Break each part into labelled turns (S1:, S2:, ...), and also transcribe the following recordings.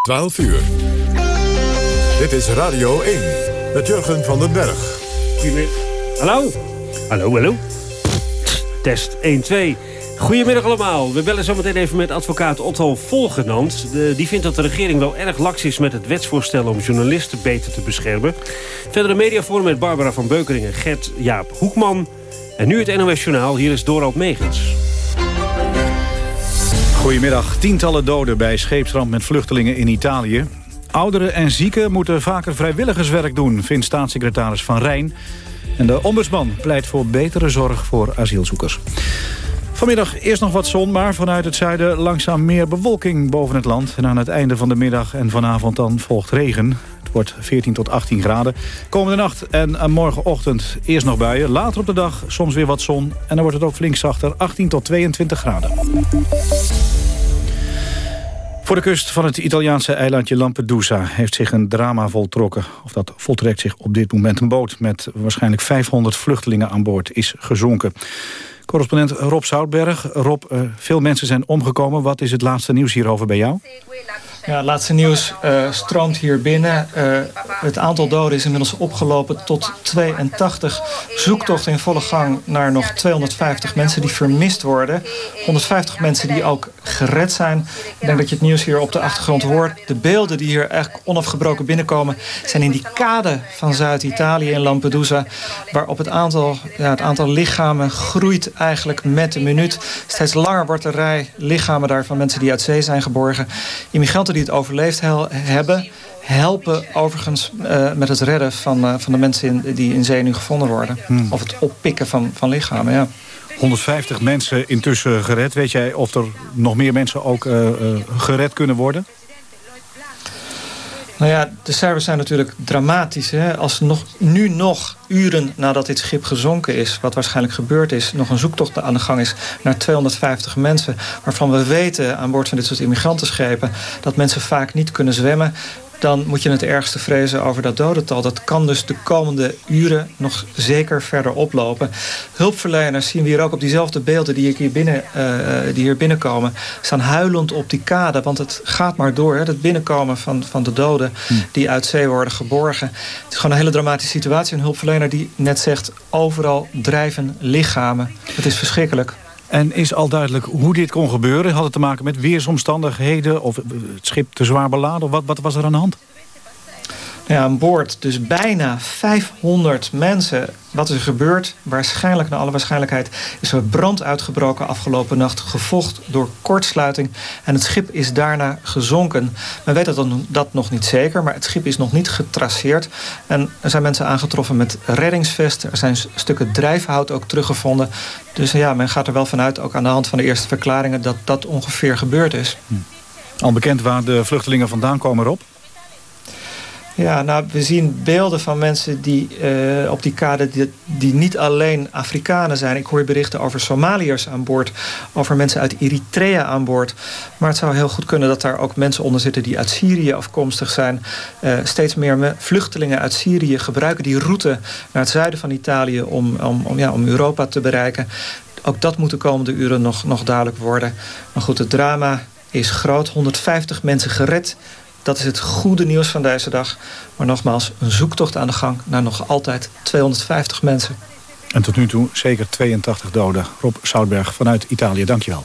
S1: 12 uur. Dit is Radio 1 met Jurgen van den Berg.
S2: Hallo? Hallo, hallo. Test 1, 2. Goedemiddag allemaal. We bellen zometeen even met advocaat Otto Volgenand. die vindt dat de regering wel erg laks is met het wetsvoorstel... om journalisten beter te beschermen. Verder een mediaforum met Barbara van Beukering en Gert Jaap Hoekman. En nu het NOS Journaal. Hier is Dorald Megens.
S3: Goedemiddag. Tientallen doden bij scheepsramp met vluchtelingen in Italië. Ouderen en zieken moeten vaker vrijwilligerswerk doen... vindt staatssecretaris Van Rijn. En de ombudsman pleit voor betere zorg voor asielzoekers. Vanmiddag eerst nog wat zon, maar vanuit het zuiden langzaam meer bewolking boven het land. En aan het einde van de middag en vanavond dan volgt regen. Het wordt 14 tot 18 graden. Komende nacht en morgenochtend eerst nog buien. Later op de dag soms weer wat zon. En dan wordt het ook flink zachter, 18 tot 22 graden. Voor de kust van het Italiaanse eilandje Lampedusa heeft zich een drama voltrokken. Of dat voltrekt zich op dit moment een boot met waarschijnlijk 500 vluchtelingen aan boord is gezonken. Correspondent Rob Zoutberg. Rob, uh, veel mensen zijn omgekomen. Wat is het laatste nieuws hierover bij jou?
S4: Ja, het laatste nieuws uh, stroomt hier binnen. Uh, het aantal doden is inmiddels opgelopen tot 82. Zoektocht in volle gang naar nog 250 mensen die vermist worden. 150 mensen die ook gered zijn. Ik denk dat je het nieuws hier op de achtergrond hoort. De beelden die hier eigenlijk onafgebroken binnenkomen... zijn in die kade van Zuid-Italië in Lampedusa... waarop het aantal, ja, het aantal lichamen groeit eigenlijk met de minuut. Steeds langer wordt de rij lichamen daar van mensen die uit zee zijn geborgen. Immigranten die het overleefd hebben helpen overigens uh, met het redden van, uh, van de mensen in, die in zee nu gevonden worden. Hmm. Of het oppikken van, van lichamen, ja.
S3: 150 mensen intussen gered. Weet jij of er nog meer mensen ook uh, gered kunnen worden?
S4: Nou ja, de cijfers zijn natuurlijk dramatisch. Hè? Als nog, nu nog uren nadat dit schip gezonken is... wat waarschijnlijk gebeurd is... nog een zoektocht aan de gang is naar 250 mensen... waarvan we weten aan boord van dit soort immigrantenschepen... dat mensen vaak niet kunnen zwemmen dan moet je het ergste vrezen over dat dodental. Dat kan dus de komende uren nog zeker verder oplopen. Hulpverleners zien we hier ook op diezelfde beelden die, hier, binnen, uh, die hier binnenkomen... staan huilend op die kade, want het gaat maar door. Hè, het binnenkomen van, van de doden hm. die uit zee worden geborgen. Het is gewoon een hele dramatische situatie. Een hulpverlener die net zegt, overal drijven lichamen. Het is verschrikkelijk.
S3: En is al duidelijk hoe dit kon gebeuren? Had het te maken met weersomstandigheden of het schip te zwaar beladen? Wat, wat was er aan de hand?
S4: Ja, aan boord dus bijna 500 mensen. Wat is er gebeurd? Waarschijnlijk, naar alle waarschijnlijkheid, is er brand uitgebroken afgelopen nacht. Gevolgd door kortsluiting. En het schip is daarna gezonken. Men weet dat, dat nog niet zeker, maar het schip is nog niet getraceerd. En er zijn mensen aangetroffen met reddingsvesten. Er zijn stukken drijfhout ook teruggevonden. Dus ja, men gaat er wel vanuit, ook aan de hand van de eerste verklaringen... dat dat ongeveer gebeurd is. Hm.
S3: Al bekend waar de vluchtelingen vandaan komen, Rob?
S4: Ja, nou, we zien beelden van mensen die uh, op die kade... Die, niet alleen Afrikanen zijn. Ik hoor berichten over Somaliërs aan boord. Over mensen uit Eritrea aan boord. Maar het zou heel goed kunnen dat daar ook mensen onder zitten... die uit Syrië afkomstig zijn. Uh, steeds meer vluchtelingen uit Syrië gebruiken die route... naar het zuiden van Italië om, om, om, ja, om Europa te bereiken. Ook dat moet de komende uren nog, nog duidelijk worden. Maar goed, het drama is groot. 150 mensen gered dat is het goede nieuws van deze dag. Maar nogmaals, een zoektocht aan de gang naar nog altijd 250 mensen.
S3: En tot nu toe zeker 82 doden. Rob Soutberg vanuit Italië, dankjewel.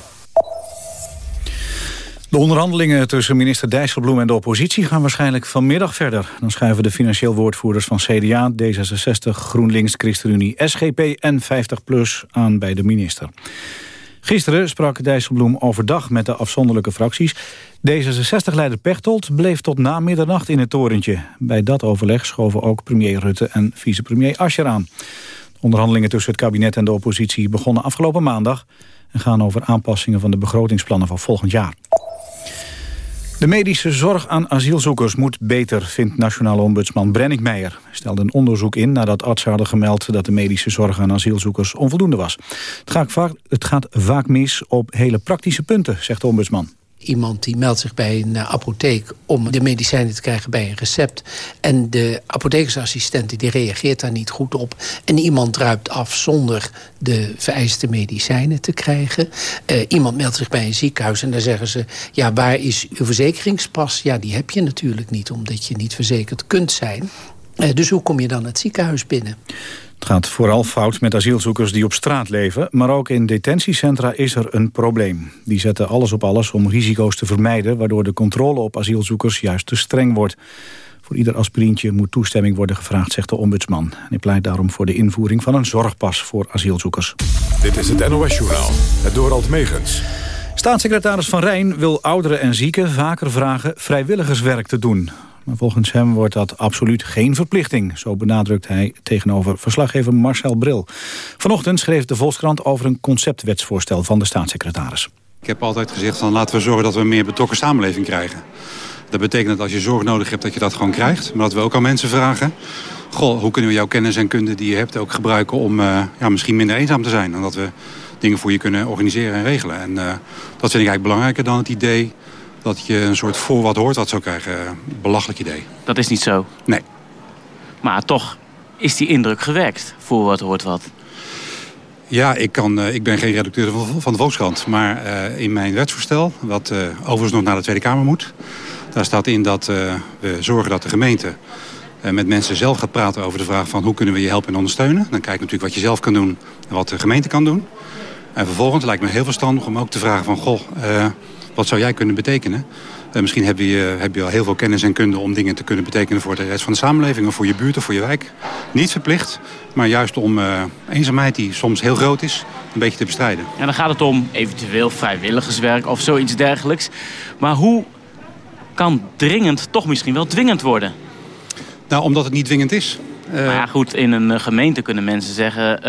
S3: De onderhandelingen tussen minister Dijsselbloem en de oppositie gaan waarschijnlijk vanmiddag verder. Dan schuiven de financieel woordvoerders van CDA, D66, GroenLinks, ChristenUnie, SGP en 50PLUS aan bij de minister. Gisteren sprak Dijsselbloem overdag met de afzonderlijke fracties. D66-leider Pechtold bleef tot na middernacht in het torentje. Bij dat overleg schoven ook premier Rutte en vicepremier Ascher aan. De onderhandelingen tussen het kabinet en de oppositie begonnen afgelopen maandag... en gaan over aanpassingen van de begrotingsplannen van volgend jaar. De medische zorg aan asielzoekers moet beter, vindt nationale ombudsman Brennick Meijer. Hij stelde een onderzoek in nadat artsen hadden gemeld dat de medische zorg aan asielzoekers onvoldoende was. Het gaat vaak, het gaat vaak mis op hele praktische punten, zegt de ombudsman.
S5: Iemand die meldt zich bij een uh, apotheek om de medicijnen te krijgen bij een recept. En de apothekersassistent die reageert daar niet goed op. En iemand druipt af zonder de vereiste medicijnen te krijgen. Uh, iemand meldt zich bij een ziekenhuis en dan zeggen ze... ja, waar is uw verzekeringspas? Ja, die heb je natuurlijk niet, omdat je niet verzekerd kunt zijn. Uh, dus hoe kom je dan het ziekenhuis binnen?
S3: Het gaat vooral fout met asielzoekers die op straat leven... maar ook in detentiecentra is er een probleem. Die zetten alles op alles om risico's te vermijden... waardoor de controle op asielzoekers juist te streng wordt. Voor ieder aspirintje moet toestemming worden gevraagd, zegt de ombudsman. Hij pleit daarom voor de invoering van een zorgpas voor asielzoekers.
S1: Dit is het NOS-journaal, het Dorald Megens.
S3: Staatssecretaris Van Rijn wil ouderen en zieken vaker vragen vrijwilligerswerk te doen. Maar volgens hem wordt dat absoluut geen verplichting. Zo benadrukt hij tegenover verslaggever Marcel Bril. Vanochtend schreef de Volkskrant over een conceptwetsvoorstel van de staatssecretaris.
S6: Ik heb altijd gezegd van laten we zorgen dat we een meer betrokken samenleving krijgen. Dat betekent dat als je zorg nodig hebt dat je dat gewoon krijgt. Maar dat we ook aan mensen vragen. Goh, hoe kunnen we jouw kennis en kunde die je hebt ook gebruiken om uh, ja, misschien minder eenzaam te zijn. En dat we dingen voor je kunnen organiseren en regelen. En uh, dat vind ik eigenlijk belangrijker dan het idee dat je een soort voor wat hoort wat zou krijgen. Belachelijk idee.
S7: Dat is niet zo?
S6: Nee.
S7: Maar toch is die indruk gewekt, voor wat hoort wat.
S6: Ja, ik, kan, uh, ik ben geen redacteur van, de Volkskrant. Maar uh, in mijn wetsvoorstel, wat uh, overigens nog naar de Tweede Kamer moet... daar staat in dat we zorgen dat de gemeente met mensen zelf gaat praten over de vraag van... hoe kunnen we je helpen en ondersteunen. Dan kijk je natuurlijk wat je zelf kan doen en wat de gemeente kan doen. En vervolgens lijkt me heel verstandig om ook te vragen van... goh, wat zou jij kunnen betekenen? Uh, misschien heb je, heb je al heel veel kennis en kunde om dingen te kunnen betekenen voor de rest van de samenleving of voor je buurt of voor je wijk. Niet verplicht, maar juist om uh, eenzaamheid die soms heel groot is, een beetje te bestrijden.
S7: En dan gaat het om eventueel vrijwilligerswerk of zoiets dergelijks. Maar hoe kan dringend toch misschien wel dwingend worden?
S6: Nou, omdat het niet dwingend is.
S7: Uh... Maar ja, goed, in een gemeente kunnen mensen zeggen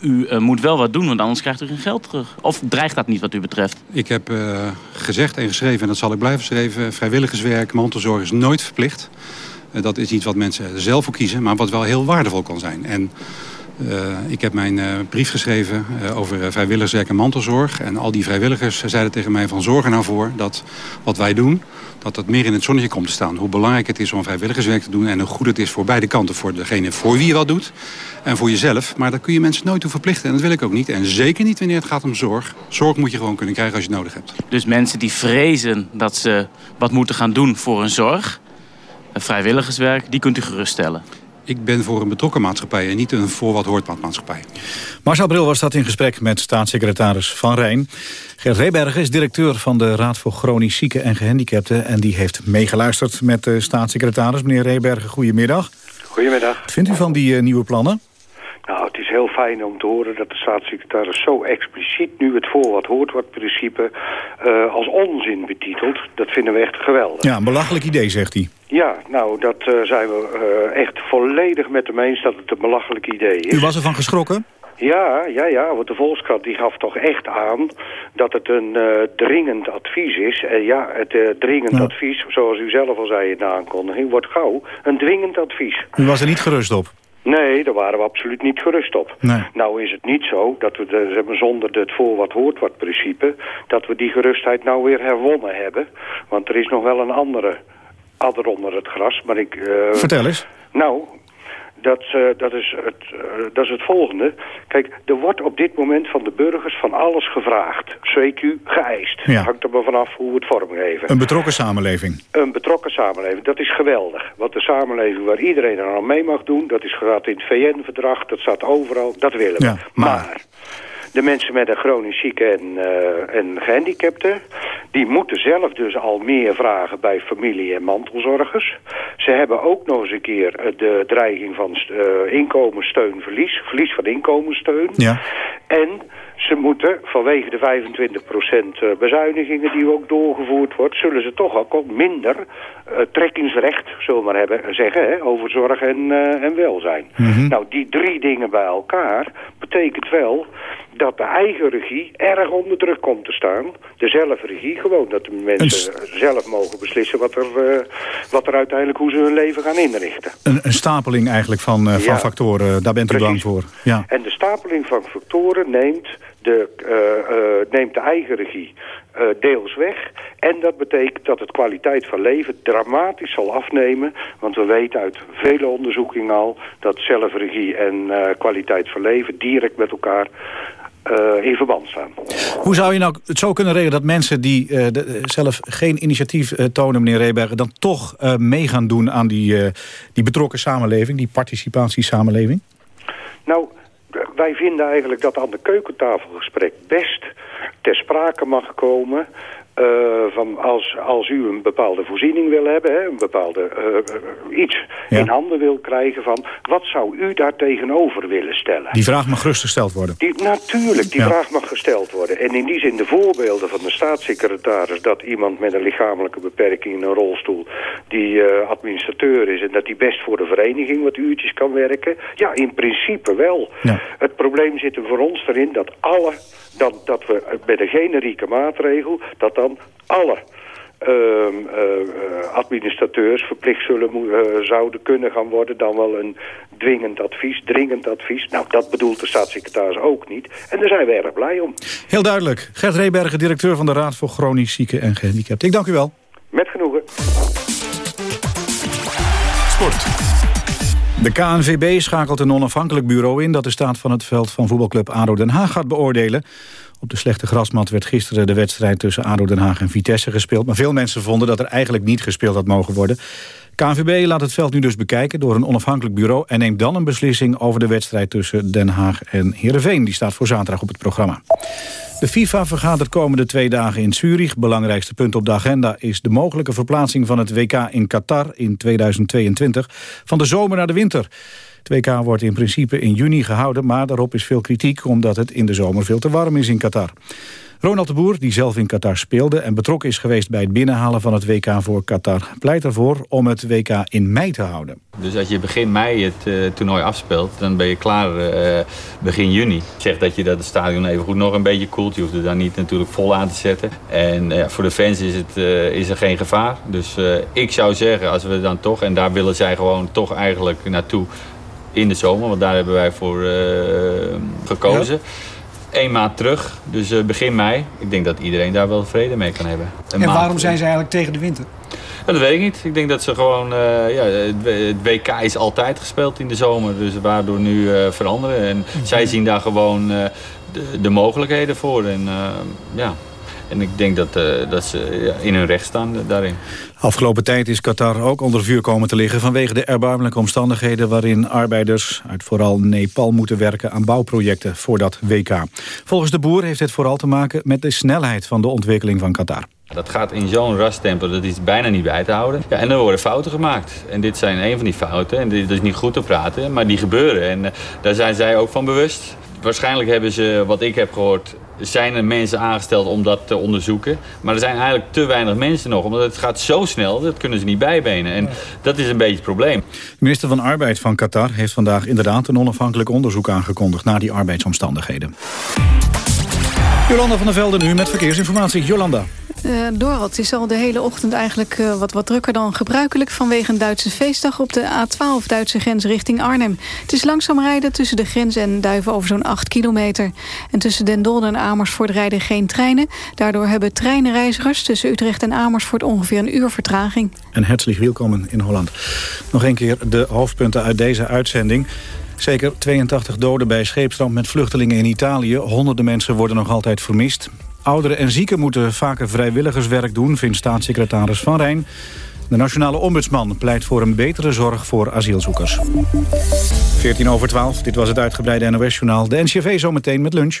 S7: u uh, moet wel wat doen, want anders krijgt u geen geld terug. Of dreigt dat niet wat u betreft?
S6: Ik heb uh, gezegd en geschreven, en dat zal ik blijven schrijven... vrijwilligerswerk, mantelzorg is nooit verplicht. Uh, dat is iets wat mensen zelf voor kiezen, maar wat wel heel waardevol kan zijn. En ik heb mijn brief geschreven over vrijwilligerswerk en mantelzorg. En al die vrijwilligers zeiden tegen mij van zorg er nou voor dat wat wij doen dat dat meer in het zonnetje komt te staan. Hoe belangrijk het is om vrijwilligerswerk te doen... en hoe goed het is voor beide kanten. Voor degene voor wie je wat doet en voor jezelf. Maar daar kun je mensen nooit toe verplichten. En dat wil ik ook niet. En zeker niet wanneer het gaat om zorg. Zorg moet je gewoon kunnen krijgen als je het nodig hebt.
S7: Dus mensen die vrezen dat ze wat moeten gaan doen voor hun zorg... vrijwilligerswerk, die kunt u geruststellen.
S6: Ik ben voor een betrokken maatschappij en niet een voor wat hoort maatschappij.
S3: Marcel Bril was dat in gesprek met staatssecretaris Van Rijn. Gert Rebergen is directeur van de Raad voor Chronisch Zieken en Gehandicapten... en die heeft meegeluisterd met de staatssecretaris. Meneer Rebergen, goedemiddag.
S8: Goedemiddag.
S3: Wat vindt u van die uh, nieuwe plannen?
S8: Heel fijn om te horen dat de staatssecretaris zo expliciet nu het voor wat hoort wat principe uh, als onzin betitelt. Dat vinden we echt geweldig.
S3: Ja, een belachelijk idee, zegt hij.
S8: Ja, nou, dat uh, zijn we uh, echt volledig met hem eens dat het een belachelijk idee is.
S3: U was ervan geschrokken?
S8: Ja, ja, ja, want de Volkskrant die gaf toch echt aan dat het een uh, dringend advies is. En ja, het uh, dringend advies, zoals u zelf al zei in de aankondiging, wordt gauw een dwingend advies.
S3: U was er niet gerust op?
S8: Nee, daar waren we absoluut niet gerust op.
S3: Nee.
S8: Nou is het niet zo dat we de, zonder het voor wat hoort wat principe... dat we die gerustheid nou weer herwonnen hebben. Want er is nog wel een andere adder onder het gras. Maar ik, uh,
S3: Vertel eens.
S8: Nou, dat, uh, dat, is het, uh, dat is het volgende. Kijk, er wordt op dit moment van de burgers van alles gevraagd. CQ geëist.
S3: Ja.
S8: Hangt er maar vanaf hoe we het vormgeven.
S3: Een betrokken samenleving.
S8: Een betrokken samenleving. Dat is geweldig. Want de samenleving waar iedereen er aan mee mag doen... dat is gaat in het VN-verdrag, dat staat overal. Dat willen we.
S3: Ja, maar...
S8: maar de mensen met een chronisch zieke en, uh, en gehandicapten... die moeten zelf dus al meer vragen bij familie- en mantelzorgers. Ze hebben ook nog eens een keer de dreiging van uh, inkomenssteunverlies. Verlies van inkomenssteun.
S3: Ja.
S8: En ze moeten vanwege de 25% bezuinigingen die ook doorgevoerd wordt... zullen ze toch ook, ook minder uh, trekkingsrecht, zullen we maar hebben, zeggen, hè, over zorg en, uh, en welzijn.
S3: Mm -hmm.
S8: Nou, die drie dingen bij elkaar betekent wel dat de eigen regie erg onder druk komt te staan. De zelfregie, gewoon dat de mensen zelf mogen beslissen wat er, uh, wat er uiteindelijk, hoe ze hun leven gaan inrichten.
S3: Een, een stapeling eigenlijk van, van ja, factoren, daar bent u
S8: precies.
S3: bang voor. Ja.
S8: En de stapeling van factoren neemt de, neemt de eigen regie deels weg. En dat betekent dat het kwaliteit van leven dramatisch zal afnemen. Want we weten uit vele onderzoekingen al dat zelfregie en kwaliteit van leven direct met elkaar in verband staan.
S3: Hoe zou je nou het zo kunnen regelen dat mensen die de, zelf geen initiatief tonen, meneer Rebergen, dan toch mee gaan doen aan die, die betrokken samenleving, die participatiesamenleving?
S8: Nou, wij vinden eigenlijk dat aan de keukentafelgesprek best ter sprake mag komen uh, van als, als u een bepaalde voorziening wil hebben, hè, een bepaalde uh, iets ja. in handen wil krijgen van... wat zou u daar tegenover willen stellen?
S3: Die vraag mag gerust gesteld worden.
S8: Die, natuurlijk, die ja. vraag mag gesteld worden. En in die zin de voorbeelden van de staatssecretaris... dat iemand met een lichamelijke beperking in een rolstoel... die uh, administrateur is en dat hij best voor de vereniging wat uurtjes kan werken. Ja, in principe wel. Ja. Het probleem zit er voor ons erin dat alle dan dat we met een generieke maatregel... dat dan alle uh, uh, administrateurs verplicht zullen, uh, zouden kunnen gaan worden... dan wel een dwingend advies, dringend advies. Nou, dat bedoelt de staatssecretaris ook niet. En daar zijn we erg blij om.
S3: Heel duidelijk. Gert Rebergen, directeur van de Raad voor Chronisch Zieken en Gehandicapten. Ik dank u wel.
S8: Met genoegen.
S3: Sport. De KNVB schakelt een onafhankelijk bureau in... dat de staat van het veld van voetbalclub ADO Den Haag gaat beoordelen. Op de slechte grasmat werd gisteren de wedstrijd tussen ADO Den Haag en Vitesse gespeeld. Maar veel mensen vonden dat er eigenlijk niet gespeeld had mogen worden. KNVB laat het veld nu dus bekijken door een onafhankelijk bureau... en neemt dan een beslissing over de wedstrijd tussen Den Haag en Heerenveen. Die staat voor zaterdag op het programma. De FIFA vergadert komende twee dagen in Zurich. Belangrijkste punt op de agenda is de mogelijke verplaatsing van het WK in Qatar in 2022 van de zomer naar de winter. Het WK wordt in principe in juni gehouden, maar daarop is veel kritiek omdat het in de zomer veel te warm is in Qatar. Ronald de Boer, die zelf in Qatar speelde en betrokken is geweest bij het binnenhalen van het WK voor Qatar, pleit ervoor om het WK in mei te houden.
S9: Dus als je begin mei het uh, toernooi afspeelt, dan ben je klaar uh, begin juni. Zeg dat je dat het stadion even goed nog een beetje koelt. Je hoeft het dan niet natuurlijk vol aan te zetten. En uh, voor de fans is, het, is er geen gevaar. Dus ik zou zeggen, als we dan toch, en daar willen zij gewoon toch eigenlijk naartoe in de zomer, want daar hebben wij voor gekozen. Ja één maand terug, dus uh, begin mei. Ik denk dat iedereen daar wel vrede mee kan hebben.
S10: Een en waarom zijn ze eigenlijk tegen de winter?
S9: Ja, dat weet ik niet. Ik denk dat ze gewoon... Uh, ja, het WK is altijd gespeeld in de zomer, dus waardoor nu uh, veranderen. En mhm. zij zien daar gewoon de, de, mogelijkheden voor. En ja, en ik denk dat, dat ze ja, in hun recht staan daarin.
S3: Afgelopen tijd is Qatar ook onder vuur komen te liggen... vanwege de erbarmelijke omstandigheden waarin arbeiders uit vooral Nepal moeten werken aan bouwprojecten voor dat WK. Volgens de boer heeft het vooral te maken met de snelheid van de ontwikkeling van Qatar.
S9: Dat gaat in zo'n rastempo, dat is bijna niet bij te houden. Ja, en er worden fouten gemaakt. En dit zijn een van die fouten. En dit is niet goed te praten, maar die gebeuren. En uh, daar zijn zij ook van bewust. Waarschijnlijk hebben ze, wat ik heb gehoord, zijn er mensen aangesteld om dat te onderzoeken. Maar er zijn eigenlijk te weinig mensen nog. Omdat het gaat zo snel, dat kunnen ze niet bijbenen. En dat is een beetje het probleem.
S3: Minister van Arbeid van Qatar heeft vandaag inderdaad een onafhankelijk onderzoek aangekondigd naar die arbeidsomstandigheden. Jolanda van der Velden nu met verkeersinformatie. Jolanda.
S11: Uh, het is al de hele ochtend eigenlijk uh, wat, wat drukker dan gebruikelijk... vanwege een Duitse feestdag op de A12 Duitse grens richting Arnhem. Het is langzaam rijden tussen de grens en Duiven over zo'n 8 kilometer. En tussen Den en Amersfoort rijden geen treinen. Daardoor hebben treinreizigers tussen Utrecht en Amersfoort... ongeveer een uur vertraging.
S3: En herzlich welkom in Holland. Nog een keer de hoofdpunten uit deze uitzending... Zeker 82 doden bij scheepsramp met vluchtelingen in Italië. Honderden mensen worden nog altijd vermist. Ouderen en zieken moeten vaker vrijwilligerswerk doen, vindt staatssecretaris Van Rijn. De nationale ombudsman pleit voor een betere zorg voor asielzoekers. 14 over 12, dit was het uitgebreide NOS-journaal. De NCV zometeen met lunch.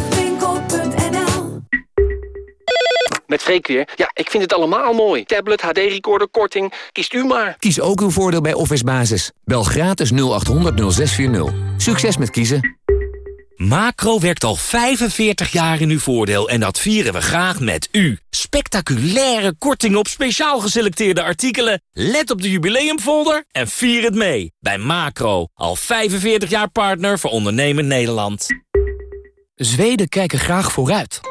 S12: met Freek weer. Ja, ik vind het allemaal mooi. Tablet, HD-recorder, korting. Kiest u maar.
S13: Kies ook uw voordeel bij Office Basis. Bel gratis 0800 0640. Succes met kiezen.
S14: Macro werkt al 45 jaar in uw voordeel en dat vieren we graag met u. Spectaculaire korting op speciaal geselecteerde artikelen. Let op de jubileumfolder en vier het mee. Bij Macro, al 45 jaar partner voor ondernemen Nederland.
S15: Zweden kijken graag vooruit.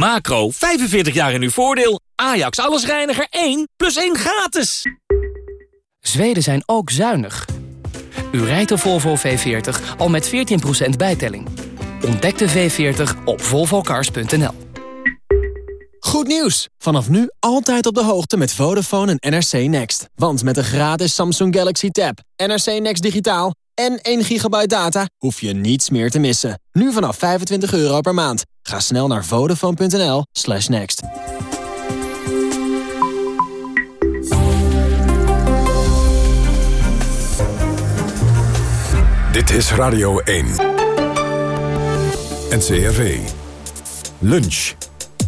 S14: Macro, 45 jaar in uw voordeel. Ajax allesreiniger 1 plus 1 gratis.
S15: Zweden zijn ook zuinig. U rijdt de Volvo V40 al met 14% bijtelling. Ontdek de V40 op volvocars.nl.
S16: Goed nieuws! Vanaf nu altijd op de hoogte met Vodafone en NRC Next. Want met een gratis Samsung Galaxy Tab, NRC Next Digitaal en 1 gigabyte data... hoef je niets meer te missen. Nu vanaf 25 euro per maand. Ga snel naar vodafone.nl slash next.
S1: Dit is Radio 1. NCRV. Lunch.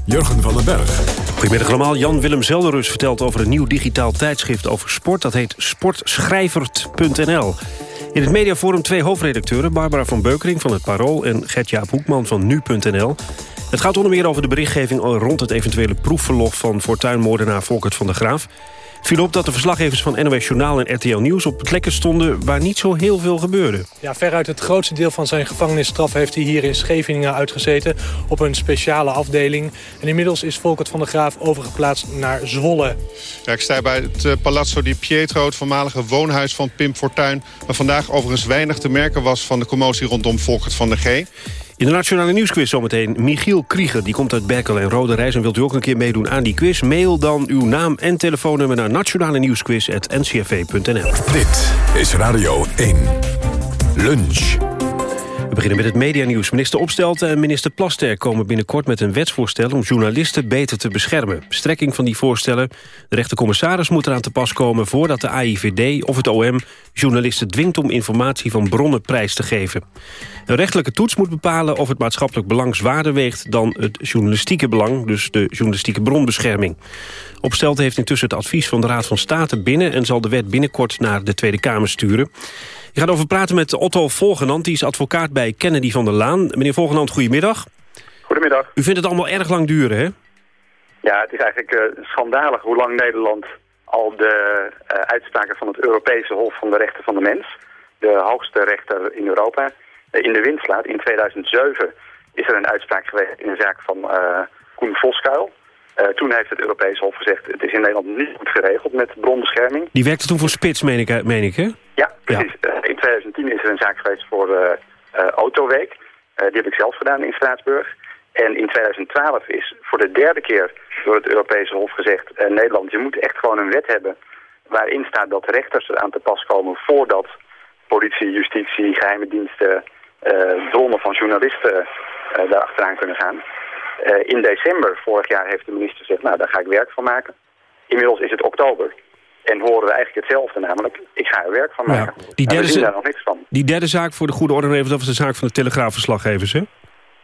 S1: Jurgen van den Berg.
S2: Goedemiddag allemaal. Jan-Willem Zelderus vertelt over een nieuw digitaal tijdschrift over sport. Dat heet sportschrijvert.nl. In het mediaforum twee hoofdredacteuren... Barbara van Beukering van het Parool en Gert-Jaap Hoekman van Nu.nl. Het gaat onder meer over de berichtgeving rond het eventuele proefverlof... van fortuinmoordenaar Volkert van der Graaf viel op dat de verslaggevers van NOS Journaal en RTL Nieuws... op plekken stonden waar niet zo heel veel gebeurde.
S17: Ja, veruit het grootste deel van zijn gevangenisstraf... heeft hij hier in Scheveningen uitgezeten op een speciale afdeling. En inmiddels is Volkert van der Graaf overgeplaatst naar Zwolle.
S18: Ja, ik sta bij het uh, Palazzo di Pietro, het voormalige woonhuis van Pim Fortuyn... waar vandaag overigens weinig te merken was van de commotie rondom Volkert van der G.
S2: In de Nationale Nieuwsquiz zometeen Michiel Krieger. Die komt uit Berkel en Rode Reis. En wilt u ook een keer meedoen aan die quiz? Mail dan uw naam en telefoonnummer naar nationale nieuwsquiz.ncrv.nl.
S1: Dit is Radio 1. Lunch.
S2: We beginnen met het medianieuws. Minister Opstelten en minister Plasterk komen binnenkort met een wetsvoorstel... om journalisten beter te beschermen. Strekking van die voorstellen. De rechtercommissaris moet eraan te pas komen... voordat de AIVD of het OM journalisten dwingt om informatie van bronnen prijs te geven. Een rechtelijke toets moet bepalen of het maatschappelijk belang zwaarder weegt... dan het journalistieke belang, dus de journalistieke bronbescherming. Opstelten heeft intussen het advies van de Raad van State binnen... en zal de wet binnenkort naar de Tweede Kamer sturen. Je gaat over praten met Otto Volgenand, die is advocaat bij Kennedy van der Laan. Meneer Volgenand, goedemiddag.
S19: Goedemiddag.
S2: U vindt het allemaal erg lang duren, hè?
S19: Ja, het is eigenlijk uh, schandalig hoe lang Nederland al de uh, uitspraken van het Europese Hof van de Rechten van de Mens, de hoogste rechter in Europa, uh, in de wind slaat. In 2007 is er een uitspraak geweest in een zaak van Koen Voskuil. Toen heeft het Europees Hof gezegd... het is in Nederland niet goed geregeld met bronbescherming.
S2: Die werkte toen voor Spits, meen ik, meen ik hè?
S19: Ja, precies. Ja. Uh, in 2010 is er een zaak geweest voor uh, Autoweek. die heb ik zelf gedaan in Straatsburg. En in 2012 is voor de derde keer door het Europese Hof gezegd... Nederland, je moet echt gewoon een wet hebben... waarin staat dat rechters eraan te pas komen... voordat politie, justitie, geheime diensten... bronnen van journalisten daar achteraan kunnen gaan... In december vorig jaar heeft de minister gezegd, nou daar ga ik werk van maken. Inmiddels is het oktober. En horen we eigenlijk hetzelfde, namelijk, ik ga er werk van maken.
S2: Ja, die,
S19: derde, daar nog niks van.
S2: die derde zaak voor de goede orde even, dat was de zaak van de telegraafverslaggevers, hè?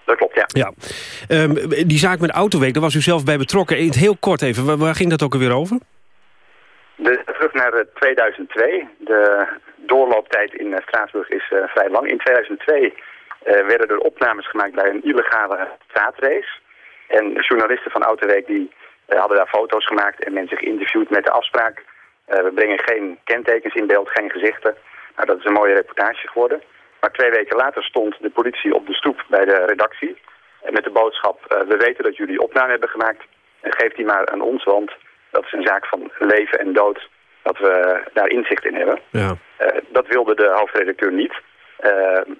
S19: Dat klopt, ja.
S2: ja. Um, die zaak met Autoweek, daar was u zelf bij betrokken. In het heel kort even, waar, waar ging dat ook alweer over?
S19: De, terug naar 2002. De doorlooptijd in uh, Straatsburg is uh, vrij lang. In 2002 uh, werden er opnames gemaakt bij een illegale straatrace. En journalisten van Autoweek die uh, hadden daar foto's gemaakt en mensen geïnterviewd met de afspraak. Uh, we brengen geen kentekens in beeld, geen gezichten. Nou, dat is een mooie reportage geworden. Maar twee weken later stond de politie op de stoep bij de redactie. En met de boodschap, uh, we weten dat jullie opname hebben gemaakt. En geef die maar aan ons, want dat is een zaak van leven en dood. Dat we daar inzicht in hebben.
S2: Ja.
S19: dat wilde de hoofdredacteur niet.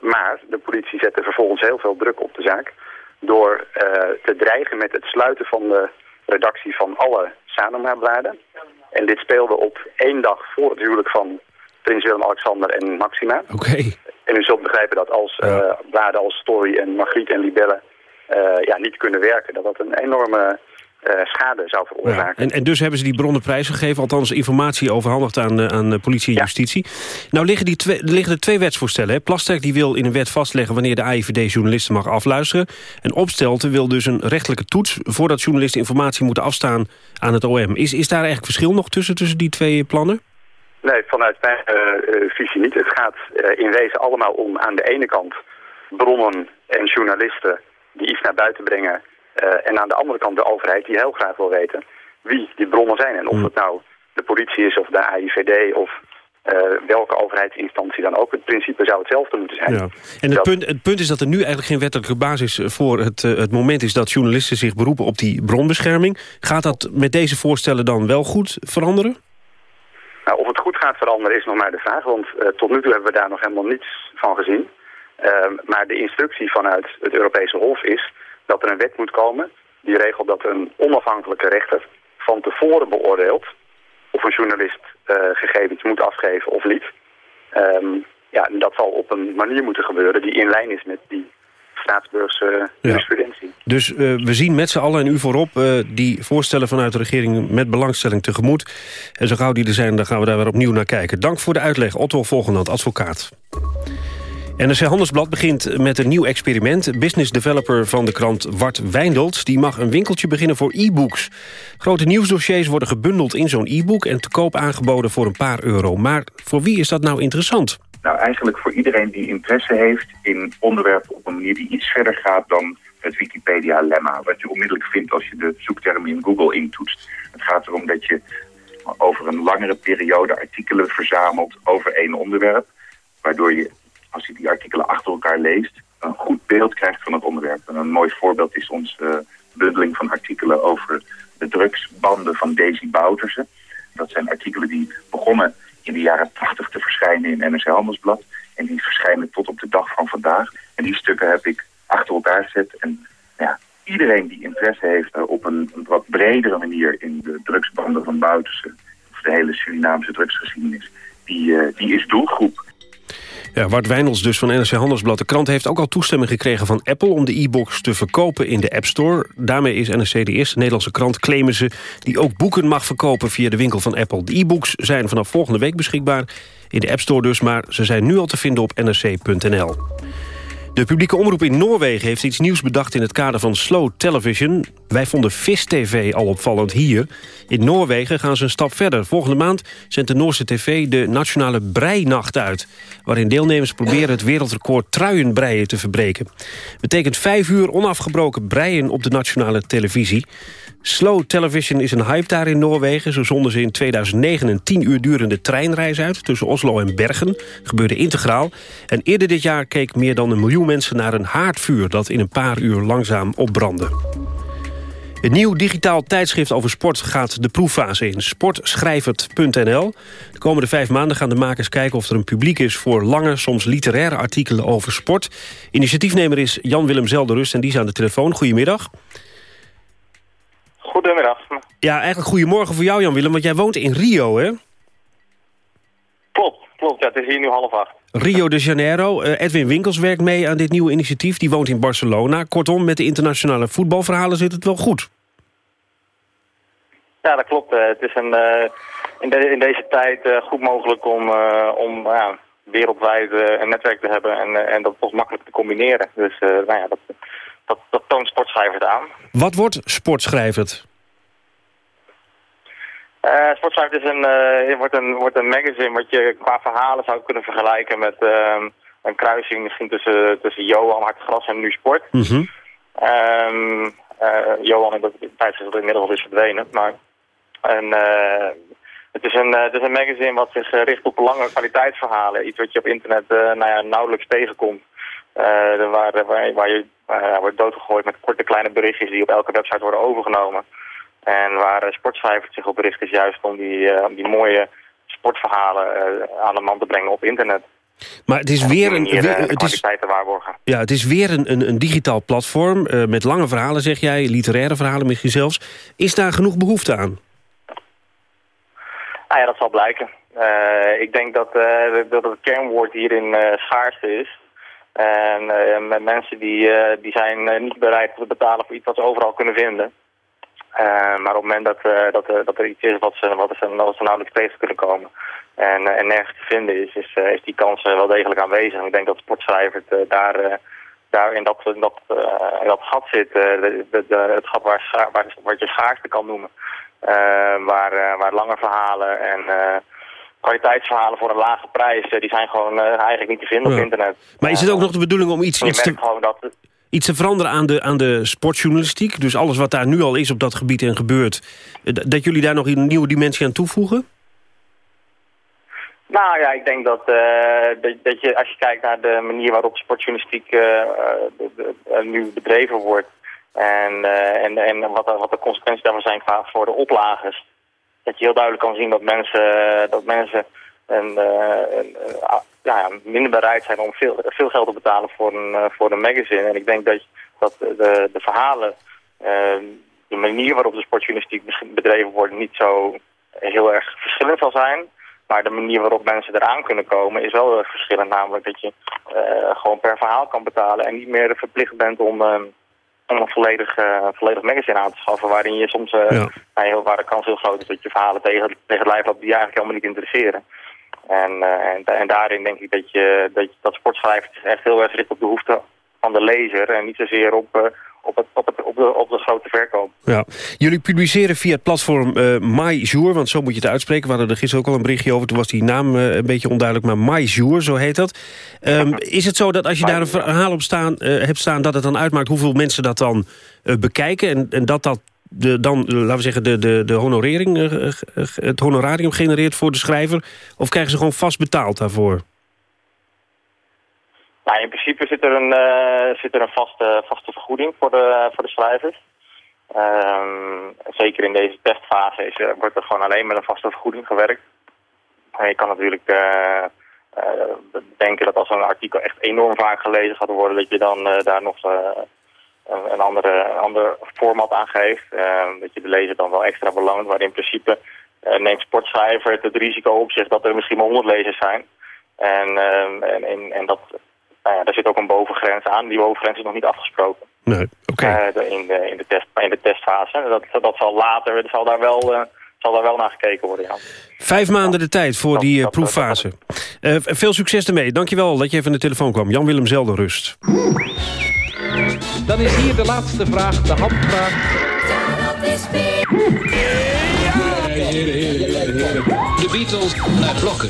S19: maar de politie zette vervolgens heel veel druk op de zaak door uh, te dreigen met het sluiten van de redactie van alle Sanoma-bladen. En dit speelde op één dag voor het huwelijk van prins Willem-Alexander en Maxima.
S2: Oké.
S19: En u zult begrijpen dat als uh, bladen als Story en Margriet en Libelle uh, ja, niet kunnen werken... dat dat een enorme schade zou veroorzaken.
S2: Ja. En, en dus hebben ze die bronnen prijsgegeven, althans informatie overhandigd aan, aan politie en justitie. Nou liggen, die twee, liggen er twee wetsvoorstellen. Hè? Plasterk die wil in een wet vastleggen wanneer de AIVD journalisten mag afluisteren. En Opstelten wil dus een rechtelijke toets voordat journalisten informatie moeten afstaan aan het OM. Is, is daar eigenlijk verschil nog tussen, tussen die twee plannen?
S19: Nee, vanuit mijn uh, visie niet. Het gaat uh, in wezen allemaal om aan de ene kant bronnen en journalisten die iets naar buiten brengen. Uh, en aan de andere kant de overheid die heel graag wil weten wie die bronnen zijn. En of het nou de politie is of de AIVD of welke overheidsinstantie dan ook. Het principe zou hetzelfde moeten zijn.
S2: Ja. En het, punt, het punt is dat er nu eigenlijk geen wettelijke basis voor het, het moment is dat journalisten zich beroepen op die bronbescherming. Gaat dat met deze voorstellen dan wel goed veranderen?
S19: Nou, of het goed gaat veranderen is nog maar de vraag, want uh, tot nu toe hebben we daar nog helemaal niets van gezien. Uh, maar de instructie vanuit het Europese Hof is dat er een wet moet komen die regelt dat een onafhankelijke rechter van tevoren beoordeelt of een journalist uh, gegevens moet afgeven of niet. Um, ja, en dat zal op een manier moeten gebeuren die in lijn is met die staatsburgse jurisprudentie.
S2: Dus uh, we zien met z'n allen en u voorop uh, die voorstellen vanuit de regering met belangstelling tegemoet. En zo gauw die er zijn, dan gaan we daar weer opnieuw naar kijken. Dank voor de uitleg, Otto Volgendant, advocaat. NRC Handelsblad begint met een nieuw experiment. Business developer van de krant Wart Wijndelt... die mag een winkeltje beginnen voor e-books. Grote nieuwsdossiers worden gebundeld in zo'n e-book... en te koop aangeboden voor een paar euro. Maar voor wie is dat nou interessant?
S20: Nou, eigenlijk voor iedereen die interesse heeft in onderwerpen op een manier die iets verder gaat dan het Wikipedia-lemma. Wat je onmiddellijk vindt als je de zoekterm in Google intoetst. Het gaat erom dat je over een langere periode artikelen verzamelt over één onderwerp. Waardoor je, als je die artikelen achter elkaar leest, een goed beeld krijgt van het onderwerp. En een mooi voorbeeld is onze bundeling van artikelen over de drugsbanden van Daisy Bouterse. Dat zijn artikelen die begonnen in de jaren 80 te verschijnen in NRC Handelsblad. En die verschijnen tot op de dag van vandaag. En die stukken heb ik achter elkaar gezet. En ja, iedereen die interesse heeft uh, op een, wat bredere manier in de drugsbanden van Bouterse... of de hele Surinaamse drugsgeschiedenis, die, uh, die is doelgroep.
S2: Ja, Wart Wijnels dus van NRC Handelsblad. De krant heeft ook al toestemming gekregen van Apple... om de e-books te verkopen in de App Store. Daarmee is NRC de eerste Nederlandse krant, claimen ze... die ook boeken mag verkopen via de winkel van Apple. De e-books zijn vanaf volgende week beschikbaar. In de App Store dus, maar ze zijn nu al te vinden op nrc.nl. De publieke omroep in Noorwegen heeft iets nieuws bedacht... in het kader van slow television. Wij vonden Vis TV al opvallend hier. In Noorwegen gaan ze een stap verder. Volgende maand zendt de Noorse tv de Nationale Breinacht uit... waarin deelnemers proberen het wereldrecord truienbreien te verbreken. Betekent vijf uur onafgebroken breien op de nationale televisie. Slow Television is een hype daar in Noorwegen. Zo zonden ze in 2009 een tien uur durende treinreis uit... tussen Oslo en Bergen. Gebeurde integraal. En eerder dit jaar keek meer dan een miljoen mensen naar een haardvuur... dat in een paar uur langzaam opbrandde. Het nieuw digitaal tijdschrift over sport gaat de proeffase in. Sportschrijvert.nl. De komende vijf maanden gaan de makers kijken of er een publiek is... voor lange, soms literaire artikelen over sport. Initiatiefnemer is Jan-Willem Zelderust en die is aan de telefoon. Goedemiddag.
S21: Goedemiddag.
S2: Ja, eigenlijk goedemorgen voor jou Jan-Willem, want jij woont in Rio, hè?
S21: Klopt, klopt. Ja, het is hier nu half acht.
S2: Rio de Janeiro. Uh, Edwin Winkels werkt mee aan dit nieuwe initiatief. Die woont in Barcelona. Kortom, met de internationale voetbalverhalen zit het wel goed.
S21: Ja, dat klopt. Uh, het is een, uh, in, de, in, deze tijd goed mogelijk om, om ja, wereldwijd een netwerk te hebben en, en dat toch makkelijk te combineren. Dus nou ja, dat, dat, dat toont Sportschrijvers aan.
S2: Wat wordt Sportschrijvers?
S21: Uh, Sportschrijvers is een, uh, wordt, een, wordt een magazine wat je qua verhalen zou kunnen vergelijken met uh, een kruising misschien tussen, tussen Johan, Hartgras en Nu Sport. Mm -hmm. Johan in de tijdschrift inmiddels al is verdwenen, maar en, het, is een, het is een magazine wat zich richt op lange kwaliteitsverhalen. Iets wat je op internet nou ja, nauwelijks tegenkomt. Waar, waar, waar je uh, wordt doodgegooid met korte kleine berichtjes die op elke website worden overgenomen. En waar uh, Sportschrijvers zich op richt is juist om die, die mooie sportverhalen aan de man te brengen op internet.
S2: Maar het is weer een, weer-
S21: eh,
S2: het is,
S21: te waarborgen.
S2: ja, het is weer een, een, een digitaal platform eh, met lange verhalen, zeg jij. Literaire verhalen misschien zelfs. Is daar genoeg behoefte aan?
S21: Nou ja, dat zal blijken. Eh, ik denk dat, eh, dat het kernwoord hierin eh, schaarste is. En eh, met mensen die, eh, die zijn eh, niet bereid te betalen voor iets wat ze overal kunnen vinden. Maar op het moment dat, dat, dat er iets is wat ze, wat ze, wat ze nauwelijks tegen kunnen komen en, en nergens te vinden is, is, is die kans wel degelijk aanwezig. Ik denk dat sportschrijver daar, daar in dat, dat, dat gat zit, het gat waar, waar, wat je schaarste kan noemen. Waar, waar lange verhalen en kwaliteitsverhalen voor een lage prijs, eh, die zijn gewoon eh, eigenlijk niet te vinden op internet.
S2: Maar is het ook nog de bedoeling om iets, iets, te,
S21: dat,
S2: iets te veranderen aan de, aan de sportjournalistiek? Dus alles wat daar nu al is op dat gebied en gebeurt... eh, dat jullie daar nog een nieuwe dimensie aan toevoegen?
S21: Nou ja, ik denk dat, eh, dat, dat je als je kijkt naar de manier waarop sportjournalistiek eh, eh, de- de- eh, nu bedreven wordt en, eh, en, en wat, de- wat de consequenties daarvan zijn qua voor de oplagers, dat je heel duidelijk kan zien dat mensen, dat mensen een, eh, ja, minder bereid zijn om veel, veel geld te betalen voor een, eh, voor een magazine. En ik denk dat, dat de, de verhalen, eh, de manier waarop de sportjournalistiek bedreven wordt, niet zo heel erg verschillend zal zijn. Maar de manier waarop mensen eraan kunnen komen is wel heel verschillend. Namelijk dat je gewoon per verhaal kan betalen en niet meer verplicht bent om, om een volledig, eh, volledig magazine aan te schaffen. Waarin je soms, eh, nou, heel, waar de kans heel groot is dat je verhalen tegen, tegen het lijf loopt die je eigenlijk helemaal niet interesseren. En, eh, en, en daarin denk ik dat, je, dat, je, dat echt heel erg richt op de behoeften van de lezer. En niet zozeer op, op, het, op, het, op, de, op de grote verkoop.
S2: Ja. Jullie publiceren via het platform eh MyJour, want zo moet je het uitspreken. We hadden er gisteren ook al een berichtje over. Toen was die naam eh, een beetje onduidelijk, maar MyJour, zo heet dat. Ehm, is het zo dat als je daar een verhaal op staan, eh, hebt staan... dat het dan uitmaakt hoeveel mensen dat dan bekijken... en, en dat dat de, dan, laten we zeggen, de, de, de honorering, het honorarium genereert voor de schrijver? Of krijgen ze gewoon vast betaald daarvoor?
S21: Nou, in principe zit er een, eh, zit er een vaste, vaste vergoeding voor de, voor de schrijvers. Ehm, zeker in deze testfase is, er- wordt er gewoon alleen met een vaste vergoeding gewerkt. Je kan natuurlijk eh, eh, denken dat als een artikel echt enorm vaak gelezen gaat worden, dat je dan eh, daar nog eh, een, een, andere, een ander format aan geeft. Ehm, dat je de lezer dan wel extra beloont, maar in principe eh, neemt sportschrijver het, het risico op zich dat er misschien maar 100 lezers zijn. Ehm, en, en, en dat, nou ja, daar zit ook een bovengrens aan. Die bovengrens is nog niet afgesproken.
S2: Nee, oké.
S21: Eh, in, de, in, de test, in de testfase. Dat, dat zal later, zal daar wel, eh, zal daar wel naar gekeken worden, ja.
S2: Vijf maanden de tijd voor die eh, proeffase. Eh, veel succes ermee. Dankjewel dat je even aan de telefoon kwam. Jan-Willem Zeldenrust.
S22: Dan is hier de laatste vraag, de handvraag.
S1: De Beatles naar blokken.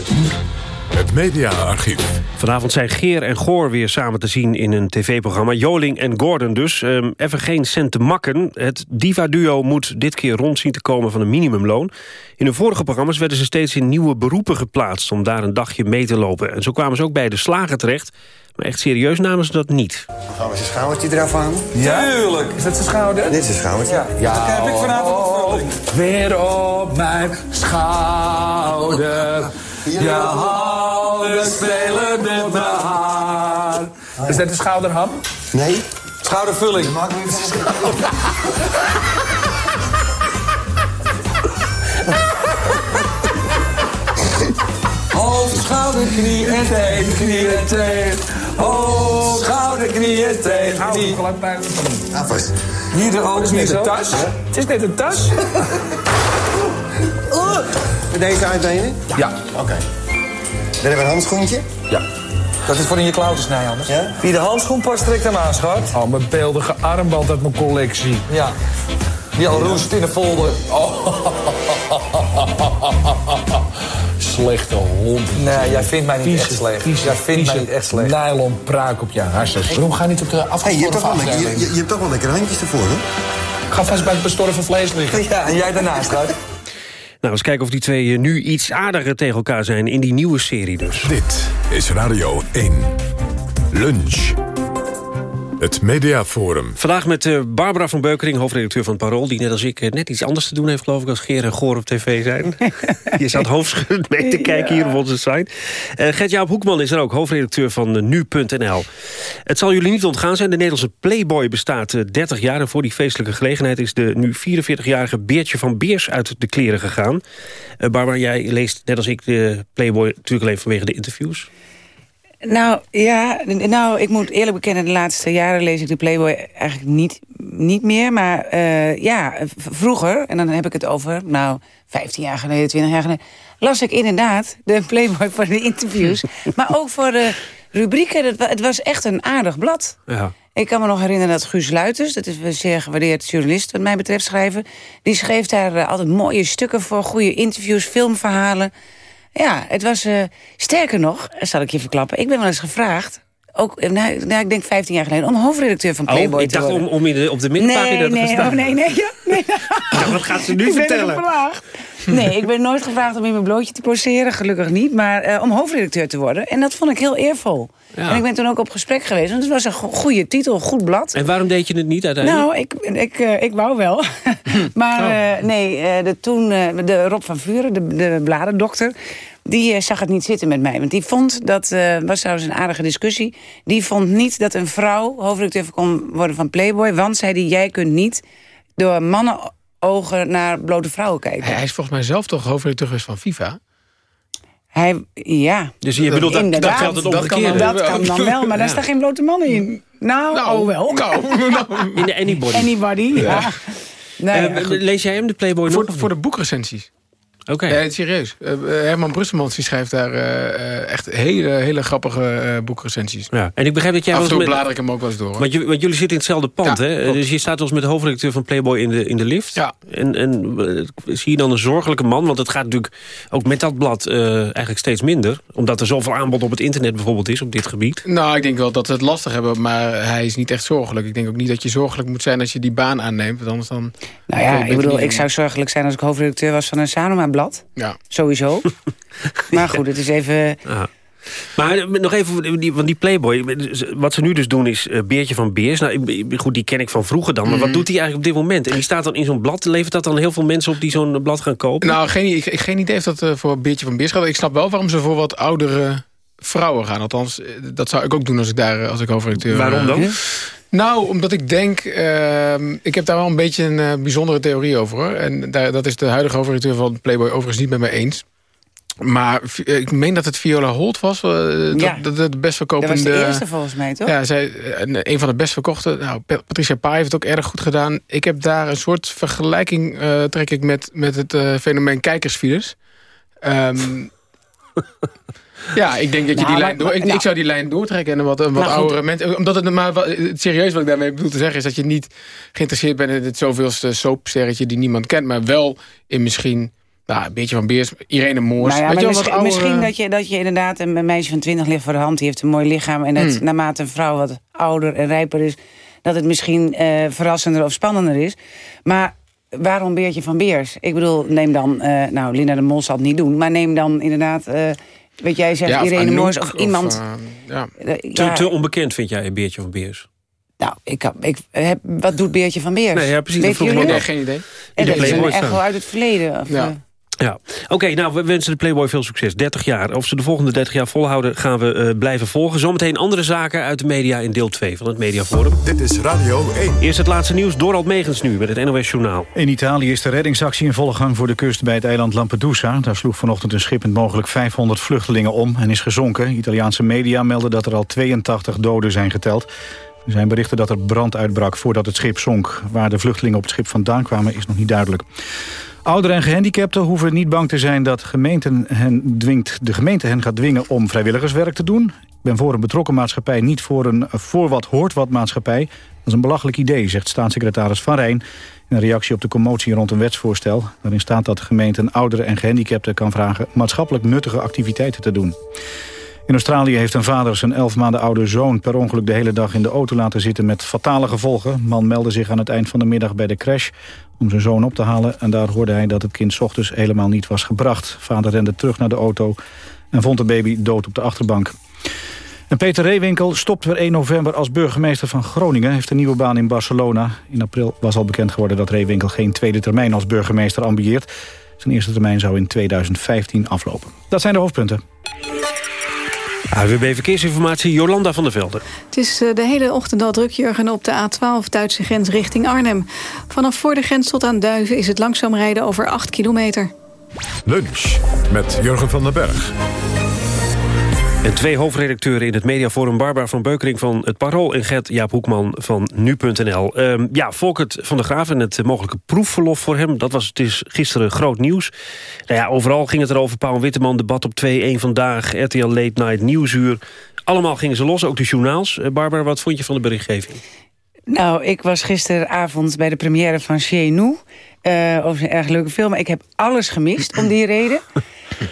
S1: Het mediaarchief.
S2: Vanavond zijn Geer en Goor weer samen te zien in een tv-programma. Joling en Gordon dus. Ehm, even geen cent te makken. Het diva-duo moet dit keer rond zien te komen van een minimumloon. In hun vorige programma's werden ze steeds in nieuwe beroepen geplaatst... om daar een dagje mee te lopen. En zo kwamen ze ook bij de slager terecht. Maar echt serieus namen ze dat niet.
S23: Gaan we zijn schoudertje eraf aan?
S24: Tuurlijk. Is dat zijn schouder?
S23: Dit is zijn schoudertje.
S24: Ja. Dan heb ik vanavond een Weer op mijn schouder. Je handen spelen met mijn haar. Is dat de schouderham?
S23: Nee.
S24: Schoudervulling.
S23: Maak me schouder.
S24: Hoofd, schouder, knie en teen, knie en teen. Hoofd, schouder, knie en teen. Knie.
S23: Afwas.
S24: Hier de oh, is net een tas. Het is net een tas.
S23: Met deze uitbenen?
S24: Ja.
S23: Oké. Dan hebben we een handschoentje.
S24: Ja. Dat is voor in je klauwen snijden anders.
S23: Ja?
S24: Wie de handschoen past, trekt hem aan, schat.
S25: Oh, mijn beeldige armband uit mijn collectie.
S24: Ja. Die al roest in de folder. Oh.
S25: Slechte hond.
S24: Nee, jij vindt mij niet
S25: Vieze,
S24: echt slecht.
S25: vieze,
S24: jij vindt mij niet echt slecht.
S25: nylon pruik op je harses. Waarom ga je niet op de
S23: Hey, je, hebt toch wel lekker, je, je, je hebt toch wel lekker handjes ervoor, hè?
S25: Ga vast bij het bestorven vlees liggen.
S24: Ja, en jij daarnaast, schat.
S2: Nou, eens kijken of die twee eh, nu iets aardiger tegen elkaar zijn... in die nieuwe serie dus.
S1: Dit is Radio 1. Lunch. Het Mediaforum.
S2: Vandaag met uh, Barbara van Beukering, hoofdredacteur van Parool... die net als ik uh, net iets anders te doen heeft, geloof ik... als Geer en Goor op tv zijn. Je zat hoofdschuddend mee te kijken hier op onze site. Uh, Gert-Jaap Hoekman is er ook, hoofdredacteur van Nu.nl. Het zal jullie niet ontgaan zijn, de Nederlandse Playboy bestaat 30 jaar... en voor die feestelijke gelegenheid is de nu 44-jarige Beertje van Beers... uit de kleren gegaan. Barbara, jij leest net als ik de Playboy natuurlijk alleen vanwege de interviews...
S26: Nou, ja, nou, ik moet eerlijk bekennen... de laatste jaren lees ik de Playboy eigenlijk niet, niet meer. Maar uh, ja, vroeger, en dan heb ik het over... nou, 15 jaar geleden, 20 jaar geleden... las ik inderdaad de Playboy voor de interviews. maar ook voor de rubrieken. Het was echt een aardig blad. Ja. Ik kan me nog herinneren dat Guus Luiters... dat is een zeer gewaardeerd journalist wat mij betreft schrijven... die schreef daar uh, altijd mooie stukken voor, goede interviews, filmverhalen... Ja, het was... Uh, sterker nog, zal ik je verklappen... ik ben wel eens gevraagd ook, nou, nou, ik denk 15 jaar geleden, om hoofdredacteur van oh, Playboy oh,
S2: ik dacht om, om in de, op de middenpagina
S26: nee,
S2: te
S26: nee,
S2: staan.
S26: Oh, nee, nee, ja, nee.
S2: wat gaat ze nu
S26: ik
S2: vertellen?
S26: Nee, ik ben nooit gevraagd om in mijn blootje te poseren, gelukkig niet. Maar uh, om hoofdredacteur te worden. En dat vond ik heel eervol. Ja. En ik ben toen ook op gesprek geweest. Want het was een goede titel, goed blad.
S2: En waarom deed je het niet uiteindelijk?
S26: Nou, ik, ik, uh, ik wou wel. maar oh. uh, nee, de, toen, de Rob van Vuren, de, de bladerdokter die zag het niet zitten met mij. Want die vond, dat was trouwens een aardige discussie... die vond niet dat een vrouw hoofdredacteur kon worden van Playboy... want, zei die, jij kunt niet door mannen ogen naar blote vrouwen kijken.
S25: Hij, hij is volgens mij zelf toch hoofdredacteur geweest van FIFA?
S26: Hij, ja.
S2: Dus je bedoelt, dat, dat geldt het omgekeerde?
S26: Dat kan dan wel, maar ja. daar staan geen blote mannen in. Nou, nou oh wel.
S2: Nou, in de Anybody.
S26: Anybody, ja. ja.
S2: Nee, uh, lees jij hem, de Playboy,
S25: voor,
S2: nog?
S25: Voor de boekrecensies.
S2: Oké.
S25: Okay. Serieus. Uh, Herman Brusselmans die schrijft daar uh, echt hele, hele grappige uh, boekrecensies.
S2: Ja. En ik begrijp dat jij...
S25: Af en toe
S2: met...
S25: blader ik hem ook wel eens door. Hoor.
S2: Want, want, jullie zitten in hetzelfde pand,
S25: ja,
S2: hè?
S25: Klopt.
S2: Dus je staat als met de hoofdredacteur van Playboy in de, in de lift.
S25: Ja.
S2: En, en zie je dan een zorgelijke man? Want het gaat natuurlijk ook met dat blad eigenlijk steeds minder. Omdat er zoveel aanbod op het internet bijvoorbeeld is op dit gebied.
S25: Nou, ik denk wel dat we het lastig hebben. Maar hij is niet echt zorgelijk. Ik denk ook niet dat je zorgelijk moet zijn als je die baan aanneemt. Want anders dan...
S26: Nou ja, ik bedoel, ik zou zorgelijk zijn als ik hoofdredacteur was van een Sanoma-blad.
S25: Ja.
S26: Sowieso. maar goed, het is even...
S2: Ah. Maar nog even, die, van die Playboy. Wat ze nu dus doen is uh, Beertje van Beers. Nou, goed, die ken ik van vroeger dan. Maar mm. wat doet hij eigenlijk op dit moment? En die staat dan in zo'n blad. Levert dat dan heel veel mensen op die zo'n blad gaan kopen?
S25: Nou, geen, ik, ik geen idee of dat uh, voor Beertje van Beers gaat. Ik snap wel waarom ze voor wat oudere vrouwen gaan. Althans, dat zou ik ook doen als ik daar als ik hoofdredacteur...
S2: Waarom dan? Uh,
S25: nou, omdat ik denk... Uh, ik heb daar wel een beetje een uh, bijzondere theorie over. Hoor. En daar, dat is de huidige hoofdredacteur van Playboy overigens niet met mij eens. Maar ik meen dat het Viola Holt was. Uh,
S26: ja.
S25: dat, dat het best verkopende...
S26: Dat was de eerste volgens mij, toch?
S25: Ja, zij, een van de best verkochte. Nou, Patricia Pai heeft het ook erg goed gedaan. Ik heb daar een soort vergelijking, uh, trek ik met, met het uh, fenomeen kijkersfiles. Um, Ja, ik denk dat je nou, die lijn door, ik, nou, ik, zou die lijn doortrekken en wat, wat nou, oudere mensen. Omdat het maar wat, serieus wat ik daarmee bedoel te zeggen is dat je niet geïnteresseerd bent in het zoveelste soapsterretje die niemand kent, maar wel in misschien nou, een beetje van Beers, Irene Moors.
S26: Nou ja,
S25: Weet je
S26: misschien, misschien dat, je, dat je inderdaad een meisje van 20 ligt voor de hand, die heeft een mooi lichaam en dat
S25: Hmm.
S26: naarmate een vrouw wat ouder en rijper is, dat het misschien uh, verrassender of spannender is. Maar waarom Beertje van Beers? Ik bedoel, neem dan, uh, nou Linda de Mol zal het niet doen, maar neem dan inderdaad... Uh, Weet jij zegt
S25: ja,
S26: Irene Moors of,
S25: of
S26: iemand...
S25: Uh, ja.
S2: te, te, onbekend vind jij een Beertje van Beers?
S26: Nou, ik, ik heb, wat doet Beertje van Beers?
S2: Nee, ja, precies.
S26: Weet
S25: jullie nee, geen idee.
S26: En dat is een echo uit het verleden. Of,
S25: ja.
S2: Ja, oké, okay, nou, we wensen de Playboy veel succes. 30 jaar. Of ze de volgende 30 jaar volhouden, gaan we uh, blijven volgen. Zometeen andere zaken uit de media in deel 2 van het Mediaforum.
S1: Dit is Radio 1.
S2: Eerst het laatste nieuws, Dorald Megens nu met het NOS Journaal.
S3: In Italië is de reddingsactie in volle gang voor de kust bij het eiland Lampedusa. Daar sloeg vanochtend een schip met mogelijk 500 vluchtelingen om en is gezonken. Italiaanse media melden dat er al 82 doden zijn geteld. Er zijn berichten dat er brand uitbrak voordat het schip zonk. Waar de vluchtelingen op het schip vandaan kwamen is nog niet duidelijk. Ouderen en gehandicapten hoeven niet bang te zijn dat gemeenten hen dwingt, de gemeente hen gaat dwingen om vrijwilligerswerk te doen. Ik ben voor een betrokken maatschappij, niet voor een voor wat hoort wat maatschappij. Dat is een belachelijk idee, zegt staatssecretaris Van Rijn... in een reactie op de commotie rond een wetsvoorstel. Daarin staat dat de gemeente ouderen en gehandicapten kan vragen... maatschappelijk nuttige activiteiten te doen. In Australië heeft een vader zijn elf maanden oude zoon... per ongeluk de hele dag in de auto laten zitten met fatale gevolgen. Man meldde zich aan het eind van de middag bij de crash om zijn zoon op te halen. En daar hoorde hij dat het kind ochtends helemaal niet was gebracht. Vader rende terug naar de auto en vond de baby dood op de achterbank. En Peter Reewinkel stopt weer 1 november als burgemeester van Groningen. heeft een nieuwe baan in Barcelona. In april was al bekend geworden dat Reewinkel geen tweede termijn als burgemeester ambieert. Zijn eerste termijn zou in 2015 aflopen. Dat zijn de hoofdpunten.
S2: AWB Verkeersinformatie, Jolanda van der Velde.
S11: Het is eh, de hele ochtend al druk, Jurgen, op de A12 Duitse grens richting Arnhem. Vanaf voor de grens tot aan Duiven is het langzaam rijden over 8 kilometer.
S1: Lunch met Jurgen van den Berg.
S2: En twee hoofdredacteuren in het mediaforum... Barbara van Beukering van Het Parool... en Gert Jaap Hoekman van Nu.nl. Uh, ja, Volkert van der Graaf en het mogelijke proefverlof voor hem... dat was het is gisteren groot nieuws. Nou ja, overal ging het erover. Paul Witteman, debat op 2-1 vandaag... RTL Late Night, Nieuwsuur. Allemaal gingen ze los, ook de journaals. Uh, Barbara, wat vond je van de berichtgeving?
S26: Nou, ik was gisteravond bij de première van Chez Nous... Uh, over een erg leuke film. Ik heb alles gemist om die reden. Uh,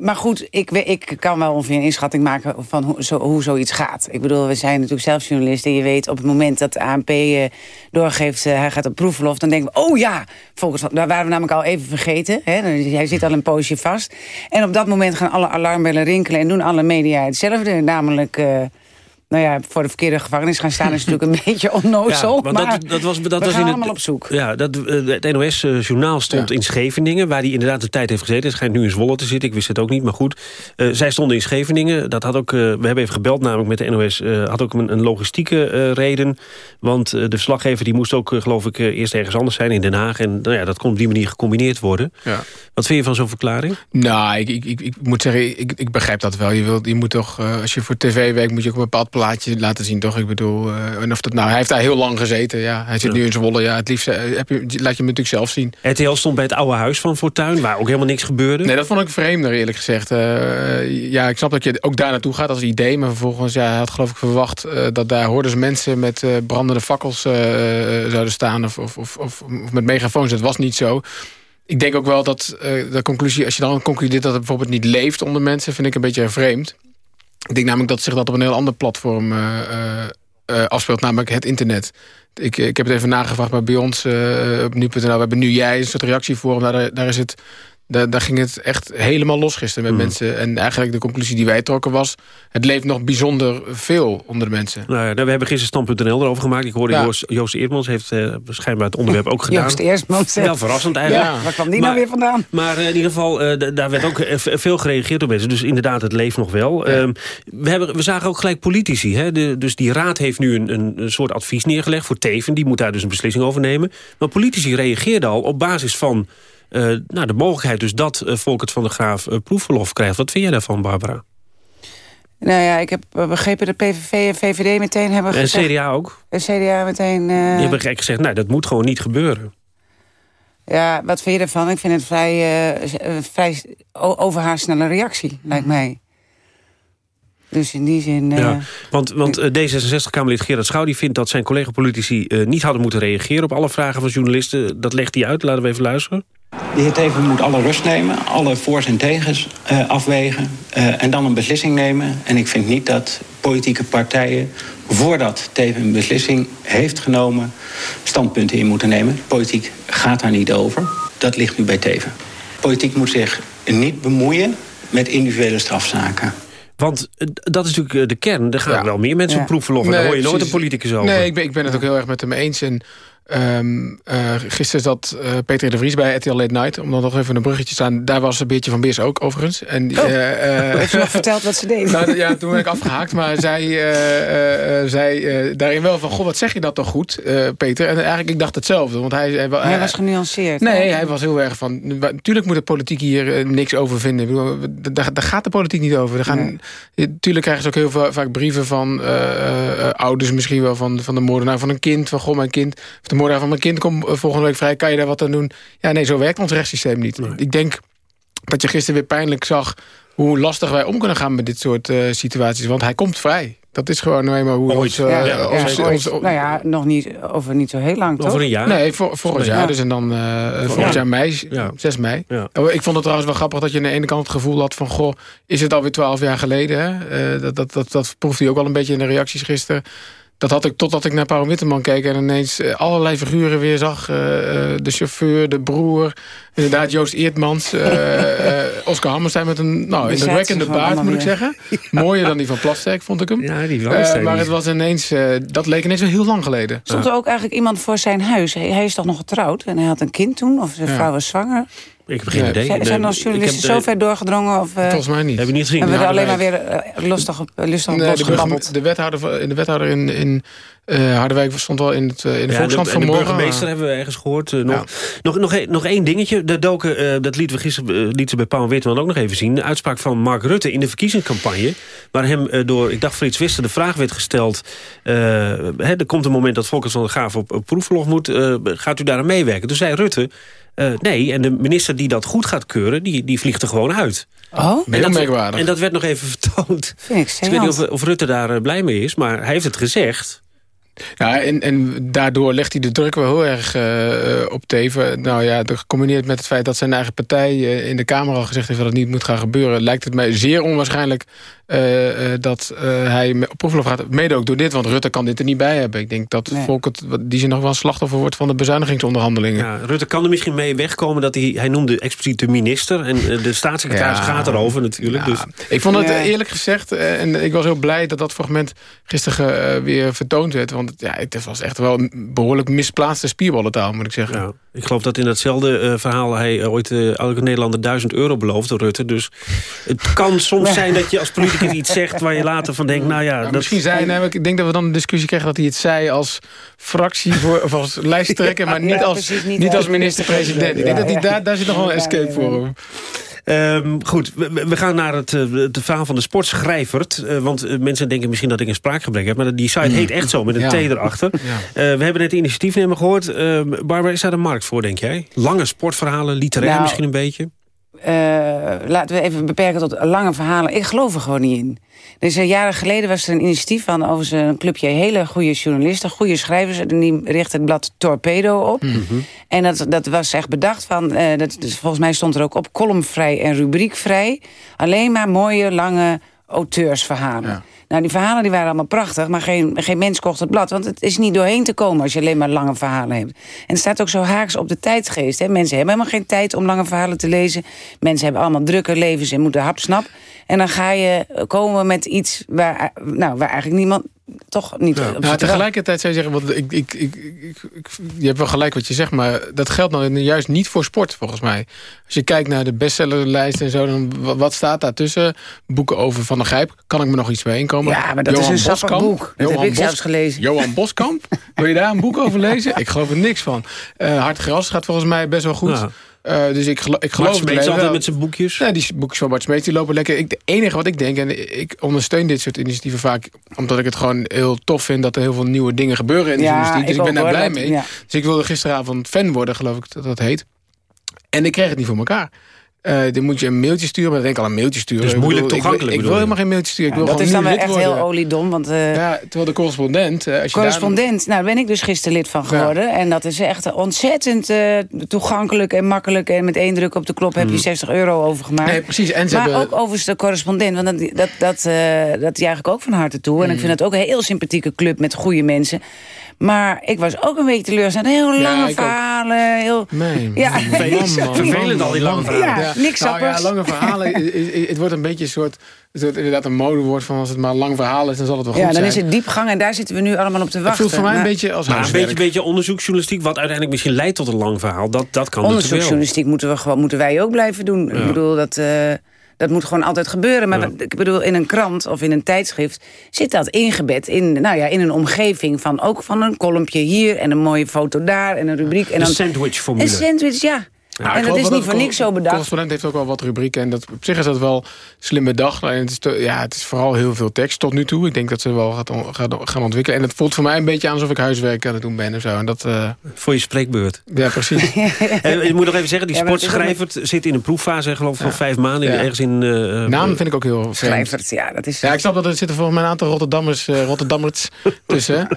S26: maar goed, ik, ik kan wel ongeveer een inschatting maken van hoe, zo, hoe zoiets gaat. Ik bedoel, we zijn natuurlijk zelf journalisten. Je weet op het moment dat de ANP uh, doorgeeft... hij gaat op proefverlof, dan denken we... oh ja, volgens, daar waren we namelijk al even vergeten. Hè? Hij zit al een poosje vast. En op dat moment gaan alle alarmbellen rinkelen... en doen alle media hetzelfde. Namelijk nou ja, voor de verkeerde gevangenis gaan staan is natuurlijk een beetje onnozel. Ja, maar, dat, dat was, dat we was in het, allemaal op zoek.
S2: Ja, dat, eh, het NOS-journaal stond in Scheveningen... waar hij inderdaad de tijd heeft gezeten. Het schijnt nu in Zwolle te zitten, ik wist het ook niet, maar goed. Uh, zij stonden in Scheveningen. Dat had ook, uh, we hebben even gebeld namelijk met de NOS. Uh, had ook een, een logistieke reden. Want de verslaggever die moest ook, geloof ik, eerst ergens anders zijn in Den Haag. En nou ja, dat kon op die manier gecombineerd worden. Ja. Wat vind je van zo'n verklaring?
S25: Nou, ik, ik, ik, ik, moet zeggen, ik, ik begrijp dat wel. Je, wilt, je moet toch, als je voor tv werkt, moet je ook een bepaald plaatje laten zien, toch? Ik bedoel, uh, en of dat nou, hij heeft daar heel lang gezeten. Ja. Hij zit nu in Zwolle. Ja, het liefst uh, heb je, laat je hem natuurlijk zelf zien.
S2: RTL stond bij het oude huis van Fortuin, waar ook helemaal niks gebeurde.
S25: Nee, dat vond ik vreemder, eerlijk gezegd. Uh, ja, ik snap dat je ook daar naartoe gaat als idee. Maar vervolgens, ja, hij had geloof ik verwacht dat daar hoorden mensen met brandende fakkels zouden staan. Of, of, of, of, met megafoons. Dat was niet zo. Ik denk ook wel dat de conclusie, als je dan concludeert dat het bijvoorbeeld niet leeft onder mensen, vind ik een beetje vreemd. Ik denk namelijk dat zich dat op een heel ander platform uh, uh, afspeelt, namelijk het internet. Ik, ik heb het even nagevraagd, bij ons op nu.nl, we hebben nu jij een soort reactieforum, daar, daar is het daar, daar, ging het echt helemaal los gisteren met mm. mensen. En eigenlijk de conclusie die wij trokken was... het leeft nog bijzonder veel onder de mensen.
S2: Nou ja, we hebben gisteren stand.nl erover gemaakt. Ik hoorde ja. Joost, Joost Eertmans heeft uh, schijnbaar het onderwerp ook gedaan.
S26: Joost Eertmans.
S2: Heel verrassend eigenlijk.
S26: Ja. Waar kwam die nou weer vandaan?
S2: Maar uh, in ieder geval, uh, daar werd ook veel gereageerd door mensen. Dus inderdaad, het leeft nog wel. Ja. Um, we, hebben, we zagen ook gelijk politici. Hè? De, dus die raad heeft nu een, een, soort advies neergelegd voor Teven. Die moet daar dus een beslissing over nemen. Maar politici reageerden al op basis van nou, de mogelijkheid dus dat uh, Volkert van der Graaf uh, proefverlof krijgt. Wat vind jij daarvan, Barbara?
S26: Nou ja, ik heb begrepen dat PVV en VVD meteen hebben gezegd...
S2: En CDA ook?
S26: En CDA meteen...
S2: Die hebben gek gezegd, nou, dat moet gewoon niet gebeuren.
S26: Ja, wat vind je ervan? Ik vind het vrij, vrij overhaarsnelle reactie, lijkt mij. Dus in die zin...
S2: Ja, want want D66-Kamerlid Gerard Schouw die vindt dat zijn collega-politici... niet hadden moeten reageren op alle vragen van journalisten. Dat legt hij uit, laten we even luisteren.
S27: De heer Teven moet alle rust nemen, alle voor's en tegens uh, afwegen... Uh, en dan een beslissing nemen. En ik vind niet dat politieke partijen, voordat Teven een beslissing heeft genomen... standpunten in moeten nemen. Politiek gaat daar niet over. Dat ligt nu bij Teven. Politiek moet zich niet bemoeien met individuele strafzaken.
S2: Want eh, dat is natuurlijk de kern. Er gaan ja. wel meer mensen ja. op proefverlof. Nee, daar hoor je nooit een politicus over.
S25: Nee, ik ben, ik ben het ook heel erg met hem eens. En Um, uh, gisteren zat uh, Peter de Vries bij RTL Late Night. Om dan nog even een bruggetje te staan. Daar was een beetje van Beers ook, overigens. En,
S26: oh, uh, heeft ze nog verteld wat ze deed?
S25: Nou, ja, toen ben ik afgehaakt. Maar zij zei daarin wel van... Goh, wat zeg je dat toch goed, Peter? En eigenlijk, ik dacht hetzelfde. Want hij, hij,
S26: hij was genuanceerd.
S25: Nee, hij was heel erg van... Natuurlijk moet de politiek hier niks over vinden. Daar, daar, gaat de politiek niet over. Er gaan, nee. Tuurlijk krijgen ze ook heel veel, vaak brieven van ouders... misschien wel van, van de moordenaar van een kind. Van, goh, mijn kind de moeder van mijn kind komt eh, volgende week vrij. Kan je daar wat aan doen? Ja, nee, zo werkt ons rechtssysteem niet. Ik denk dat je gisteren weer pijnlijk zag... hoe lastig wij om kunnen gaan met dit soort uh, situaties. Want hij komt vrij. Dat is gewoon nou eenmaal hoe
S26: ooit, ons, uh, ja, ons, ja, ons, Nou ja, nog niet over niet zo heel lang, toch?
S2: Over een jaar?
S25: Nee, voor, vorig jaar. Dus en dan uh, volgend jaar mei, 6 mei. Oh, ik vond het trouwens wel grappig dat je aan de ene kant het gevoel had van... goh, is het alweer twaalf jaar geleden? Hè? Uh, dat, dat, dat, dat proefde hij ook al een beetje in de reacties gisteren dat had ik totdat ik naar Paul Witteman keek... en ineens eh, allerlei figuren weer zag. Eh, eh, de chauffeur, de broer, inderdaad Joost Eertmans... eh, eh, Oscar Hammerstein met een nou, indrukwekkende baard, moet ik zeggen. Mooier dan die van Plasterk, vond ik hem.
S2: Ja, die Plasterk
S25: maar het was ineens... eh, dat leek ineens wel heel lang geleden.
S26: Stond er ook eigenlijk iemand voor zijn huis? Hij, hij is toch nog getrouwd? En hij had een kind toen? Of zijn
S25: Ja.
S26: vrouw was zwanger?
S2: Ik heb geen idee.
S26: Zijn, zijn
S2: Nee,
S26: als journalisten
S2: heb,
S26: zo ver doorgedrongen? Of, eh,
S25: Volgens mij niet.
S2: Heb je niet gezien?
S26: Hebben we er alleen maar weer eh, lustig op, eh, lustig op
S25: Nee, de, burgeme- de wethouder, de wethouder in, in eh, Harderwijk stond wel in, het, in de
S2: Ja,
S25: Volkskrant
S2: de
S25: vanmorgen.
S2: burgemeester hebben we ergens gehoord. Eh, nog, nog, nog, een- nog één dingetje. De doken, eh, dat lieten we gisteren ze bij Paul Witteman ook nog even zien. De uitspraak van Mark Rutte in de verkiezingscampagne. Waar hem door, ik dacht Frits Wister, de vraag werd gesteld. eh, hè, er komt een moment dat Volkers van der Graaf op, op proefverlof moet. eh, gaat u daar aan meewerken? Toen zei Rutte... eh, nee, en de minister die dat goed gaat keuren, die, die vliegt er gewoon uit.
S26: Oh?
S2: En dat,
S25: merkwaardig.
S2: en dat werd nog even vertoond.
S26: Vind ik
S2: Dus ik weet niet of, Rutte daar eh, blij mee is, maar hij heeft het gezegd.
S25: Ja, en, en daardoor legt hij de druk wel heel erg eh, op Teven. Nou ja, gecombineerd met het feit dat zijn eigen partij in de Kamer al gezegd heeft dat het niet moet gaan gebeuren, lijkt het mij zeer onwaarschijnlijk eh, eh, dat eh, hij me- op proeflof gaat. Mede ook door dit, want Rutte kan dit er niet bij hebben. Ik denk dat
S26: Nee.
S25: Volk het, die zijn nog wel een slachtoffer wordt van de bezuinigingsonderhandelingen.
S2: Ja, Rutte kan er misschien mee wegkomen dat hij... Hij noemde expliciet de minister en de staatssecretaris
S25: Ja.
S2: gaat erover natuurlijk. Dus,
S25: Ik vond het eerlijk gezegd, en ik was heel blij dat dat fragment gisteren weer vertoond werd. Want ja, het was echt wel een behoorlijk misplaatste spierballentaal, moet ik zeggen.
S2: ja, ik geloof dat in datzelfde verhaal hij ooit elke Nederlander duizend euro beloofde, Rutte. Dus het kan soms zijn dat je als politicus iets zegt waar je later van denkt, nou ja...
S25: Ja,
S2: dat,
S25: misschien zei hij, ik denk dat we dan een discussie krijgen dat hij het zei als fractie voor, of als lijsttrekker, maar niet als,
S26: precies, niet
S25: niet
S26: als
S25: minister-president. Ik denk dat hij daar, daar zit nog wel een escape voor hem.
S2: Ehm, goed, we, we gaan naar het, eh, het verhaal van de sportschrijvert. eh, want eh, mensen denken misschien dat ik een spraakgebrek heb. Maar die site heet echt zo, met een
S25: Ja.
S2: T erachter.
S25: Ja.
S2: We hebben net initiatiefnemer gehoord. Ehm, Barbara, is daar een markt voor, denk jij? Lange sportverhalen, literair
S26: Nou,
S2: misschien een beetje?
S26: Eh, laten we even beperken tot lange verhalen. Ik geloof er gewoon niet in. Dus jaren geleden was er een initiatief van over een clubje hele goede journalisten, goede schrijvers. En die richtte het blad Torpedo op. En dat, dat was echt bedacht van, eh, dat, dus volgens mij stond er ook op columnvrij en rubriekvrij. Alleen maar mooie, lange auteursverhalen. Nou, die verhalen die waren allemaal prachtig, maar geen, geen mens kocht het blad. Want het is niet doorheen te komen als je alleen maar lange verhalen hebt. En het staat ook zo haaks op de tijdsgeest. Hè. Mensen hebben helemaal geen tijd om lange verhalen te lezen. Mensen hebben allemaal drukke levens en moeten hapsnap. En dan ga je komen met iets waar, nou, waar eigenlijk niemand toch niet
S25: Nou,
S26: wachten.
S25: tegelijkertijd zou je zeggen, want ik, ik, ik, ik, ik- je hebt wel gelijk wat je zegt, maar dat geldt nou juist niet voor sport volgens mij. Als je kijkt naar de bestsellerlijst en zo, dan wa- wat staat daar tussen? Boeken over Van der Grijp, kan ik me nog iets mee inkomen?
S26: Ja, maar dat is een sappig boek. Dat heb ik zelfs gelezen.
S25: Johan Boskamp, wil je daar een boek over lezen? Ik geloof er niks van. Eh Hard Gras gaat volgens mij best wel goed.
S2: Ja.
S25: Eh, dus ik, gelo ik
S2: Bart
S25: geloof alleen
S2: altijd
S25: wel.
S2: met zijn boekjes.
S25: Ja, die boekjes van Bart Smeets die lopen lekker. Ik, het enige wat ik denk, en ik ondersteun dit soort initiatieven vaak... omdat ik het gewoon heel tof vind dat er heel veel nieuwe dingen gebeuren in de
S26: Ja,
S25: journalistiek. Dus
S26: ik
S25: ik ben daar blij mee.
S26: ja.
S25: Dus ik wilde gisteravond fan worden, geloof ik dat dat heet. En ik kreeg het niet voor elkaar. Eh dan moet je een mailtje sturen, maar dan denk ik al een mailtje sturen.
S2: Dus moeilijk
S25: bedoel, ik-
S2: toegankelijk,
S25: Ik, wil
S2: je?
S25: helemaal geen mailtje sturen. Ik wil
S26: dat is dan wel echt
S25: worden.
S26: heel oliedom. Want, eh,
S25: Ja, terwijl de correspondent... eh, Als je
S26: Correspondent, nou daar ben ik dus gisteren lid van geworden. En dat is echt ontzettend eh, toegankelijk en makkelijk. En met één druk op de klop heb je 60 euro overgemaakt.
S25: Hmm. Nee, precies. En ze
S26: maar
S25: hebben-
S26: ook overigens de correspondent, want dat, dat, dat, eh, dat juich ik ook van harte toe. En
S25: Hmm.
S26: ik vind het ook een heel sympathieke club met goede mensen. Maar ik was ook een beetje teleurgesteld. Heel lange verhalen. Heel...
S25: Nee,
S26: Ja.
S25: man,
S2: Vervelend al die lange verhalen.
S26: Ja, niks
S25: nou, ja, lange verhalen. het wordt een beetje een soort... Het wordt inderdaad een modewoord van als het maar een lang verhaal is, dan zal het wel goed
S26: Ja, dan
S25: zijn.
S26: is het diepgang en daar zitten we nu allemaal op te
S25: het
S26: wachten.
S25: voelt voor mij een beetje als
S2: Maar een beetje, beetje onderzoeksjournalistiek, wat uiteindelijk misschien leidt tot een lang verhaal. Dat, dat kan.
S26: Onderzoeksjournalistiek moeten, we gewoon, moeten wij ook blijven doen. Ik bedoel, dat, eh, dat moet gewoon altijd gebeuren. Maar ik bedoel, in een krant of in een tijdschrift... zit dat ingebed in, nou ja, in een omgeving van ook van een kolompje hier... en een mooie foto daar en een rubriek. En
S2: Een
S26: dan,
S2: sandwich-formule.
S26: Een sandwich, ja.
S25: Ja, ik
S26: en dat is niet voor niks zo
S25: De
S26: bedacht.
S25: correspondent heeft ook wel wat rubrieken. En dat, op zich is dat wel slim bedacht. En het is, te- ja, het is vooral heel veel tekst tot nu toe. Ik denk dat ze wel gaat, on- gaat gaan ontwikkelen. En het voelt voor mij een beetje aan alsof ik huiswerk aan het doen ben. Of zo. En dat, eh,
S2: Voor je spreekbeurt.
S25: ja, precies.
S2: En je moet nog even zeggen, die
S26: Ja,
S2: sportschrijver zit in een proeffase, geloof ik, van vijf maanden.
S25: Ja.
S2: Ergens in... eh,
S25: Naam vind ik ook heel vreemd.
S26: Schrijvert, ja, dat is...
S25: Ja, ik snap dat er zitten volgens mij een aantal Rotterdammers, eh Rotterdammers tussen.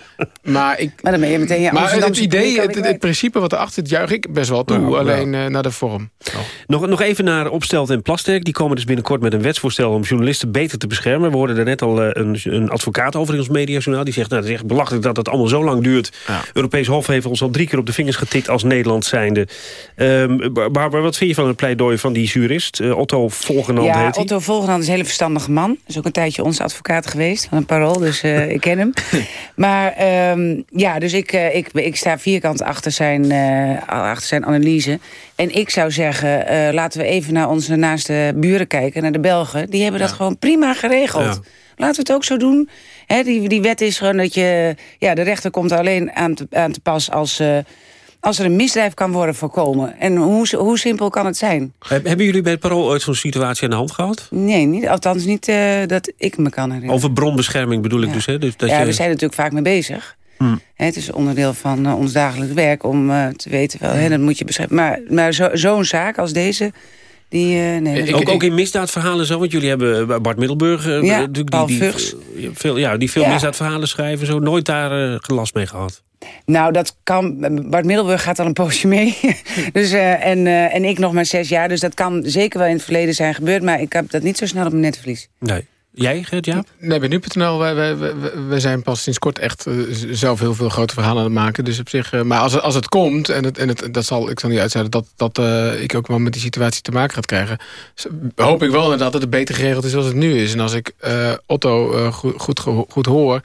S25: Maar, ik,
S26: Maar dan ben je meteen je
S25: maar het idee, het, principe wat erachter zit, juich ik best wel toe.
S2: Ja.
S25: Alleen, eh, nou naar de vorm.
S2: Nog, nog even naar Opstelt en Plasterk. Die komen dus binnenkort met een wetsvoorstel om journalisten beter te beschermen. We hoorden er net al eh, een, een advocaat over in ons mediajournaal. Die zegt, nou, het is echt belachelijk dat het allemaal zo lang duurt. Europees Hof heeft ons al drie keer op de vingers getikt als Nederland zijnde. Um, Barbara, wat vind je van het pleidooi van die jurist? Uh, Otto Volgenand
S26: ja,
S2: heet
S26: Otto Volgenand is een hele verstandige man. Is ook een tijdje onze advocaat geweest van een parool. Dus uh, ik ken hem. Maar um, ja, dus ik, uh, ik, ik sta vierkant achter zijn, achter zijn analyse. En ik zou zeggen, uh, laten we even naar onze naaste buren kijken, naar de Belgen. Die hebben dat gewoon prima geregeld. Ja. Laten we het ook zo doen. He, die, die wet is gewoon dat je... Ja, de rechter komt alleen aan te, aan te pas als... Uh, als er een misdrijf kan worden voorkomen. En hoe, hoe simpel kan het zijn?
S2: Hebben jullie bij het parool ooit zo'n situatie aan de hand gehad?
S26: Nee, niet, althans niet uh, dat ik me kan herinneren.
S2: Over bronbescherming bedoel ik
S26: ja.
S2: dus. Hè? dus dat
S26: ja,
S2: je...
S26: we zijn natuurlijk vaak mee bezig.
S2: Hmm.
S26: Het is onderdeel van uh, ons dagelijks werk om uh, te weten... Wel, hè, dat moet je beschrijven. Maar, maar zo'n zo zaak als deze... Die, uh, nee,
S2: ook, ook in misdaadverhalen zo, want jullie hebben Bart Middelburg... Uh,
S26: ja,
S2: die,
S26: Paul
S2: die, veel, ja, die veel
S26: Ja.
S2: misdaadverhalen schrijven... zo nooit daar uh, gelast mee gehad.
S26: Nou, dat kan. Bart Middelburg gaat al een poosje mee. dus, en, en ik nog maar zes jaar. Dus dat kan zeker wel in het verleden zijn gebeurd. Maar ik heb dat niet zo snel op mijn netvlies.
S2: Nee. Jij, Gert, ja?
S25: Nee, bij nu.nl, wij, zijn pas sinds kort echt uh, zelf heel veel grote verhalen aan het maken. Dus op zich, uh, maar als het, als het komt, en, het, en het, dat zal, ik zal niet uitzetten dat, dat uh, ik ook wel met die situatie te maken gaat krijgen, hoop ik wel inderdaad dat het beter geregeld is zoals het nu is. En als ik Otto goed, goed, goed hoor,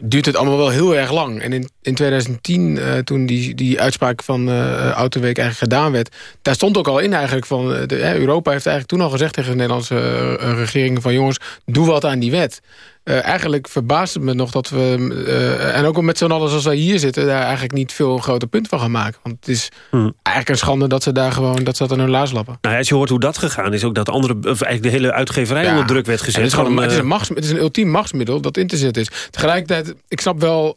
S25: duurt het allemaal wel heel erg lang. En in, in 2010, uh, toen die, die uitspraak van uh, Autoweek eigenlijk gedaan werd... daar stond ook al in eigenlijk van... De, Europa heeft eigenlijk toen al gezegd tegen de Nederlandse regering... van jongens, doe wat aan die wet. Uh, eigenlijk verbaast het me nog dat we... Uh, en ook al met zo'n alles als wij hier zitten... daar eigenlijk niet veel een groter punt van gaan maken. Want het is hmm. eigenlijk een schande dat ze daar gewoon... dat ze dat aan hun laars lappen.
S2: Nou, als je hoort hoe dat gegaan is... ook dat andere, of eigenlijk de hele uitgeverij ja. onder druk werd gezet.
S25: Het is, gewoon, het, is een machts, het is een ultiem machtsmiddel dat in te zetten is. Tegelijkertijd, ik snap wel...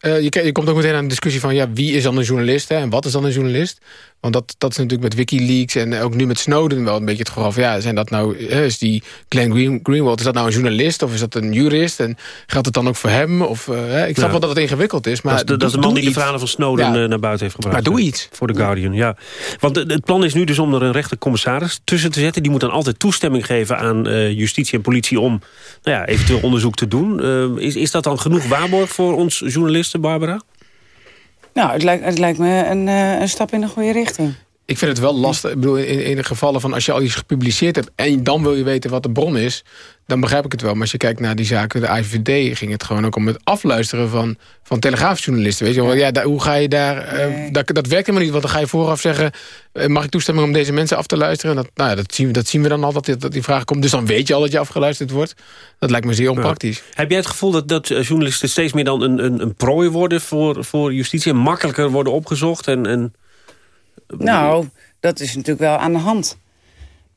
S25: Uh, je, je, komt ook meteen aan de discussie van... ja, wie is dan een journalist hè, en wat is dan een journalist? Want dat, dat is natuurlijk met Wikileaks en ook nu met Snowden wel een beetje het geval van... ja, zijn dat nou, is die Glenn Green, Greenwald, is dat nou een journalist of is dat een jurist? En geldt het dan ook voor hem? Of, uh, ik snap ja. wel dat het ingewikkeld is, maar
S2: Dat is de, dat is de man die iets. de verhalen van Snowden ja. naar buiten heeft gebracht.
S25: Maar doe iets.
S2: Voor de Guardian, ja. Want het plan is nu dus om er een rechtercommissaris tussen te zetten. Die moet dan altijd toestemming geven aan uh, justitie en politie... om nou ja, eventueel onderzoek te doen. Uh, is, is dat dan genoeg waarborg voor ons journalisten, Barbara?
S26: Nou, het lijkt, het lijkt me een, uh, een stap in de goede richting.
S25: Ik vind het wel lastig. Ik bedoel, in, in de gevallen van als je al iets gepubliceerd hebt... en dan wil je weten wat de bron is... dan begrijp ik het wel. Maar als je kijkt naar die zaken, de IVD... ging het gewoon ook om het afluisteren van, van telegraafjournalisten. Weet je wel? Ja, daar, hoe ga je daar... Nee. Uh, dat, dat werkt helemaal niet, want dan ga je vooraf zeggen... Uh, mag ik toestemming om deze mensen af te luisteren? Dat, nou ja, dat, zien, we, dat zien we dan al, dat, dat die vraag komt. Dus dan weet je al dat je afgeluisterd wordt. Dat lijkt me zeer onpraktisch.
S2: Ja. Heb jij het gevoel dat, dat journalisten steeds meer dan een, een, een prooi worden... voor, voor justitie en makkelijker worden opgezocht? En, en...
S26: Nou, dat is natuurlijk wel aan de hand.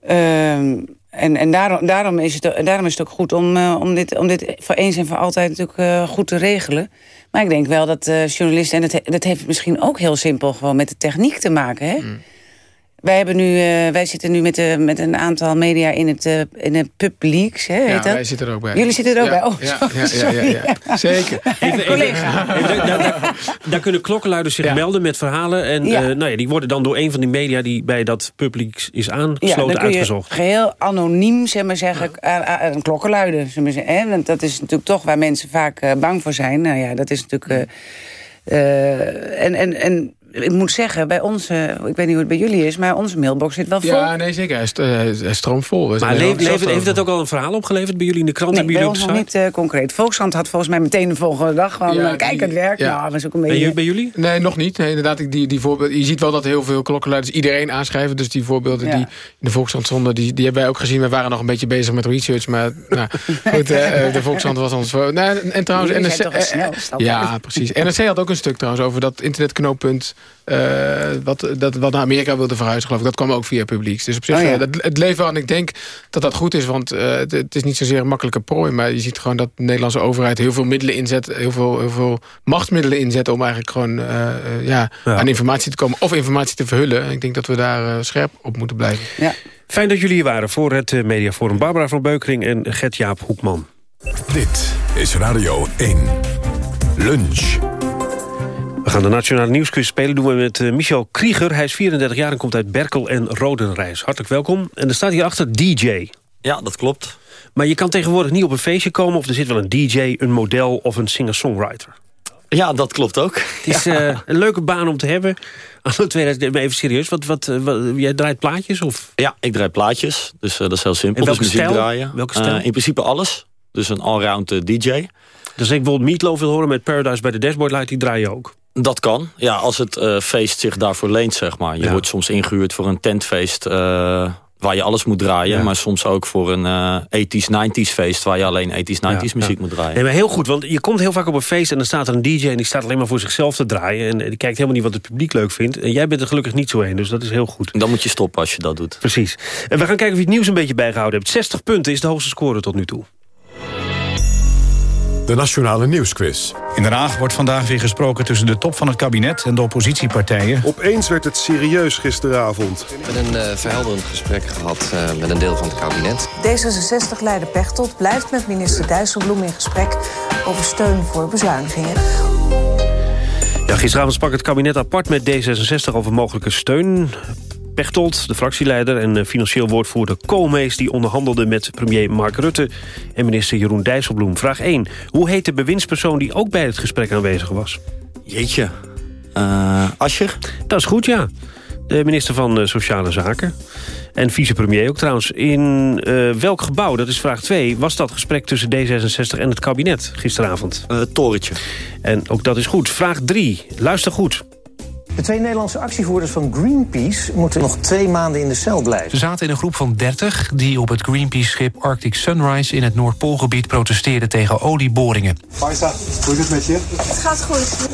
S26: Um, en en daarom, daarom, is het, daarom is het ook goed om, uh, om, dit, om dit voor eens en voor altijd natuurlijk uh, goed te regelen. Maar ik denk wel dat uh, journalisten... en dat, dat heeft misschien ook heel simpel gewoon met de techniek te maken... Hè? Mm. Wij, hebben nu, uh, wij zitten nu met, uh, met een aantal media in het, uh, in het. Hè, heet
S25: ja,
S26: dat?
S25: wij zitten er ook bij.
S26: Jullie zitten er ook
S25: ja,
S26: bij? Oh,
S25: ja, ja, ja, ja, ja, Zeker.
S2: Even,
S26: Collega.
S2: Even, even, daar, daar, daar, kunnen klokkenluiders zich melden met verhalen. En nou ja, die worden dan door een van die media die bij dat PubLeaks is aangesloten
S26: ja,
S2: uitgezocht.
S26: geheel anoniem, zeg maar zeggen, een klokkenluiden. Zeg maar zeggen, hè? Want dat is natuurlijk toch waar mensen vaak bang voor zijn. Nou ja, dat is natuurlijk... en, en, en ik moet zeggen, bij ons, uh, ik weet niet hoe het bij jullie is... maar onze mailbox zit wel vol.
S25: Ja, nee, zeker. Hij, st hij stroomt vol.
S2: Maar leef, leef, heeft dat ook al een verhaal opgeleverd bij jullie in de krant?
S26: Nee,
S2: bij
S26: nog niet uh, concreet. Volkskrant had volgens mij meteen de volgende dag gewoon... Ja, kijk, die, het werk. Ja. Nou, was ook een beetje...
S2: Bij, bij jullie?
S25: Nee, nog niet. Nee, inderdaad, die, die voorbeeld, je ziet wel dat heel veel klokkenluiders iedereen aanschrijven. Dus die voorbeelden ja. die in de Volkskrant stonden... Die, die hebben wij ook gezien. We waren nog een beetje bezig met research. Maar nou, goed, uh, de Volkskrant was ons... Nou, en trouwens...
S26: NRC,
S25: ja, precies. NRC had ook een stuk trouwens over dat internetknooppunt... Uh, wat, dat, wat naar Amerika wilde verhuizen, geloof ik. Dat kwam ook via Publieks. Dus op zich, oh, ja. het, het leeft wel. En ik denk dat dat goed is. Want uh, het, het, is niet zozeer een makkelijke prooi. Maar je ziet gewoon dat de Nederlandse overheid heel veel middelen inzet. Heel veel, heel veel machtsmiddelen inzet. Om eigenlijk gewoon uh, ja, ja, aan informatie te komen. Of informatie te verhullen. En ik denk dat we daar scherp op moeten blijven.
S26: Ja.
S2: Fijn dat jullie hier waren voor het Mediaforum. Barbara van Beukering en Gert-Jaap Hoekman.
S1: Dit is Radio 1. Lunch.
S2: We gaan de Nationale Nieuwsquiz spelen. doen we met uh, Michel Krieger. Hij is 34 jaar en komt uit Berkel en Rodenrijs. Hartelijk welkom. En er staat hier achter DJ.
S28: Ja, dat klopt.
S2: Maar je kan tegenwoordig niet op een feestje komen... of er zit wel een DJ, een model of een singer-songwriter.
S28: Ja, dat klopt ook.
S2: Het is uh, een leuke baan om te hebben. Anno 2000, maar even serieus, wat, wat, wat, jij draait plaatjes? Of?
S28: Ja, ik draai plaatjes. Dus uh, dat is heel simpel.
S2: En welke
S28: dus muziek
S2: stijl?
S28: draaien.
S2: Welke stijl?
S28: in principe alles. Dus een allround DJ.
S2: Dus als ik bijvoorbeeld Meatloaf wil horen met Paradise bij de Dashboard Light... die draai je ook?
S28: Dat kan. Ja, als het uh, feest zich daarvoor leent, zeg maar. Je
S2: Ja.
S28: wordt soms ingehuurd voor een tentfeest... uh, waar je alles moet draaien.
S2: Ja.
S28: Maar soms ook voor een uh, 80s, 90s feest... waar je alleen 80s, 90s
S2: Ja,
S28: muziek moet draaien.
S2: Nee, maar heel goed, want je komt heel vaak op een feest... en dan staat er een DJ en die staat alleen maar voor zichzelf te draaien... en die kijkt helemaal niet wat het publiek leuk vindt. En jij bent er gelukkig niet zo heen, dus dat is heel goed.
S28: Dan moet je stoppen als je dat doet.
S2: Precies. En we gaan kijken of je het nieuws een beetje bijgehouden hebt. 60 punten is de hoogste score tot nu toe.
S1: De Nationale Nieuwsquiz.
S3: In Den Haag wordt vandaag weer gesproken tussen de top van het kabinet en de oppositiepartijen.
S29: Opeens werd het serieus gisteravond.
S30: We hebben een uh, verhelderend gesprek gehad uh, met een deel van het kabinet.
S31: D66-leider Pechtold blijft met minister Dijsselbloem in gesprek over steun voor bezuinigingen.
S2: Ja, gisteravond sprak het kabinet apart met D66 over mogelijke steun. Pechtold, de fractieleider en financieel woordvoerder Koolmees... die onderhandelde met premier Mark Rutte en minister Jeroen Dijsselbloem. Vraag 1. Hoe heet de bewindspersoon die ook bij het gesprek aanwezig was?
S28: Jeetje. Uh, Ascher?
S2: Dat is goed, ja. De minister van uh, Sociale Zaken. En vicepremier ook trouwens. In uh, welk gebouw, dat is vraag 2... was dat gesprek tussen D66 en het kabinet gisteravond?
S28: Uh, torentje.
S2: En ook dat is goed. Vraag 3. Luister goed.
S32: De twee Nederlandse actievoerders van Greenpeace moeten nog twee maanden in de cel blijven.
S33: Ze zaten in een groep van 30 die op het Greenpeace-schip Arctic Sunrise in het Noordpoolgebied protesteerden tegen olieboringen.
S32: Faisa, hoe is het met je?
S31: Het gaat goed.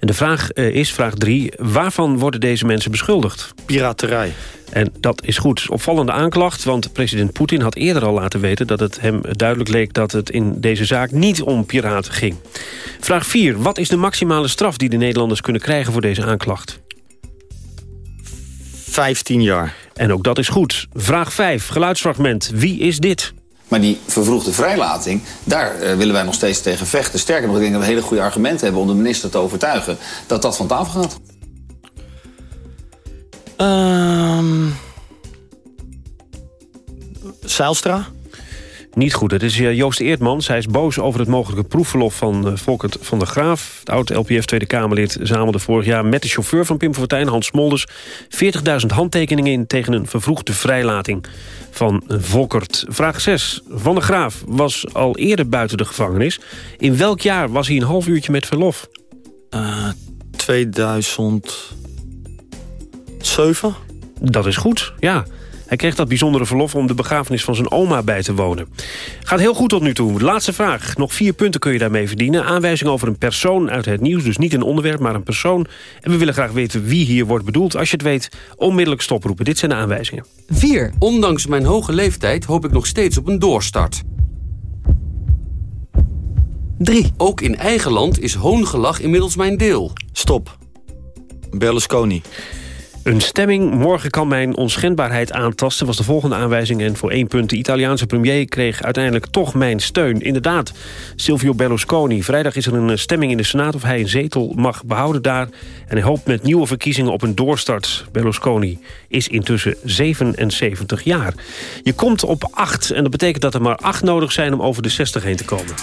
S2: En de vraag uh, is, vraag 3, waarvan worden deze mensen beschuldigd?
S28: Piraterij.
S2: En dat is goed. Opvallende aanklacht, want president Poetin had eerder al laten weten... dat het hem duidelijk leek dat het in deze zaak niet om piraten ging. Vraag 4. Wat is de maximale straf die de Nederlanders kunnen krijgen voor deze aanklacht?
S28: 15 jaar.
S2: En ook dat is goed. Vraag 5. Geluidsfragment. Wie is dit?
S34: Maar die vervroegde vrijlating, daar uh, willen wij nog steeds tegen vechten. Sterker nog, ik denk dat we hele goede argumenten hebben om de minister te overtuigen dat dat van tafel gaat.
S28: Um... Zijlstra?
S2: Niet goed. Het is Joost Eertmans. Hij is boos over het mogelijke proefverlof van uh, Volkert van der Graaf. Het oud-LPF Tweede Kamerlid zamelde vorig jaar met de chauffeur van Pim Fortuyn, Hans Smolders, 40.000 handtekeningen in tegen een vervroegde vrijlating van uh, Volkert. Vraag 6. Van der Graaf was al eerder buiten de gevangenis. In welk jaar was hij een half uurtje met verlof?
S28: Uh, 2007?
S2: Dat is goed, ja. Hij kreeg dat bijzondere verlof om de begrafenis van zijn oma bij te wonen. Gaat heel goed tot nu toe. Laatste vraag. Nog vier punten kun je daarmee verdienen. Aanwijzing over een persoon uit het nieuws. Dus niet een onderwerp, maar een persoon. En we willen graag weten wie hier wordt bedoeld. Als je het weet, onmiddellijk stoproepen. Dit zijn de aanwijzingen.
S35: 4. Ondanks mijn hoge leeftijd hoop ik nog steeds op een doorstart. 3. Ook in eigen land is hoongelach inmiddels mijn deel.
S28: Stop. Berlusconi.
S2: Een stemming, morgen kan mijn onschendbaarheid aantasten... was de volgende aanwijzing en voor één punt. De Italiaanse premier kreeg uiteindelijk toch mijn steun. Inderdaad, Silvio Berlusconi. Vrijdag is er een stemming in de Senaat of hij een zetel mag behouden daar. En hij hoopt met nieuwe verkiezingen op een doorstart. Berlusconi is intussen 77 jaar. Je komt op 8 en dat betekent dat er maar 8 nodig zijn... om over de 60 heen te komen.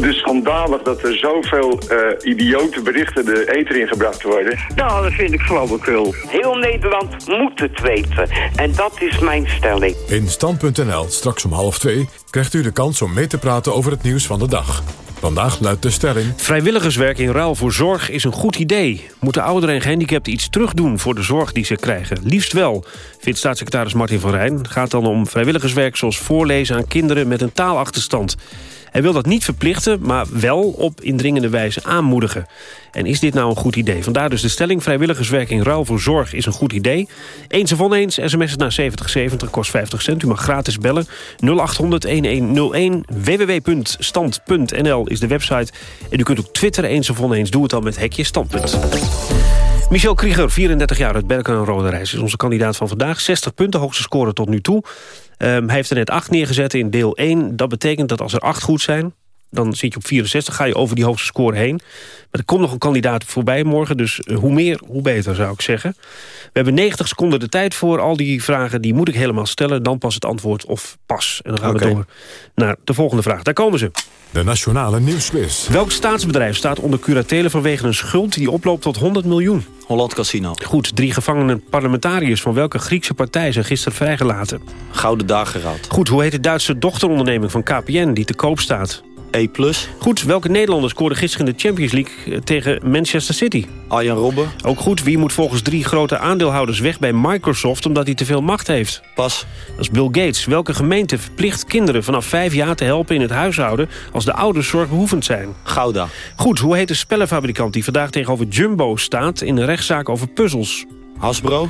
S36: Dus schandalig dat er zoveel uh, idiote berichten de eter ingebracht worden.
S37: Nou, dat vind ik flauwekul. Heel Nederland moet het weten. En dat is mijn stelling.
S1: In Stand.nl, straks om half twee, krijgt u de kans om mee te praten over het nieuws van de dag. Vandaag luidt de stelling...
S2: Vrijwilligerswerk in ruil voor zorg is een goed idee. Moeten ouderen en gehandicapten iets terugdoen voor de zorg die ze krijgen? Liefst wel, vindt staatssecretaris Martin van Rijn. Het gaat dan om vrijwilligerswerk zoals voorlezen aan kinderen met een taalachterstand. Hij wil dat niet verplichten, maar wel op indringende wijze aanmoedigen. En is dit nou een goed idee? Vandaar dus de stelling vrijwilligerswerk in ruil voor zorg is een goed idee. Eens of oneens, sms naar 7070, kost 50 cent. U mag gratis bellen. 0800-1101, www.stand.nl is de website. En u kunt ook twitteren eens of oneens. Doe het dan met hekje standpunt. Michel Krieger, 34 jaar uit Berken en Rode Reis... is onze kandidaat van vandaag. 60 punten, hoogste score tot nu toe. Um, hij heeft er net 8 neergezet in deel 1. Dat betekent dat als er 8 goed zijn... dan zit je op 64, ga je over die hoogste score heen. Maar er komt nog een kandidaat voorbij morgen, dus eh, hoe meer, hoe beter zou ik zeggen. We hebben 90 seconden de tijd voor al die vragen, die moet ik helemaal stellen. Dan pas het antwoord of pas. En dan gaan we door naar de volgende vraag. Daar komen ze.
S1: De Nationale Nieuwsquiz.
S2: Welk staatsbedrijf staat onder curatele vanwege een schuld die oploopt tot 100 miljoen?
S9: Holland Casino.
S2: Goed, drie gevangenen parlementariërs van welke Griekse partij zijn gisteren vrijgelaten?
S9: Gouden Dageraad.
S2: Goed, hoe heet de Duitse dochteronderneming van KPN die te koop staat?
S9: E+.
S2: Goed, welke Nederlanders scoorden gisteren in de Champions League eh, tegen Manchester City?
S9: Arjan Robben.
S2: Ook goed, wie moet volgens drie grote aandeelhouders weg bij Microsoft omdat hij te veel macht heeft?
S9: Pas.
S2: Dat is Bill Gates. Welke gemeente verplicht kinderen vanaf vijf jaar te helpen in het huishouden als de ouders zorgbehoevend zijn?
S9: Gouda.
S2: Goed, hoe heet de spellenfabrikant die vandaag tegenover Jumbo staat in een rechtszaak over puzzels?
S9: Hasbro.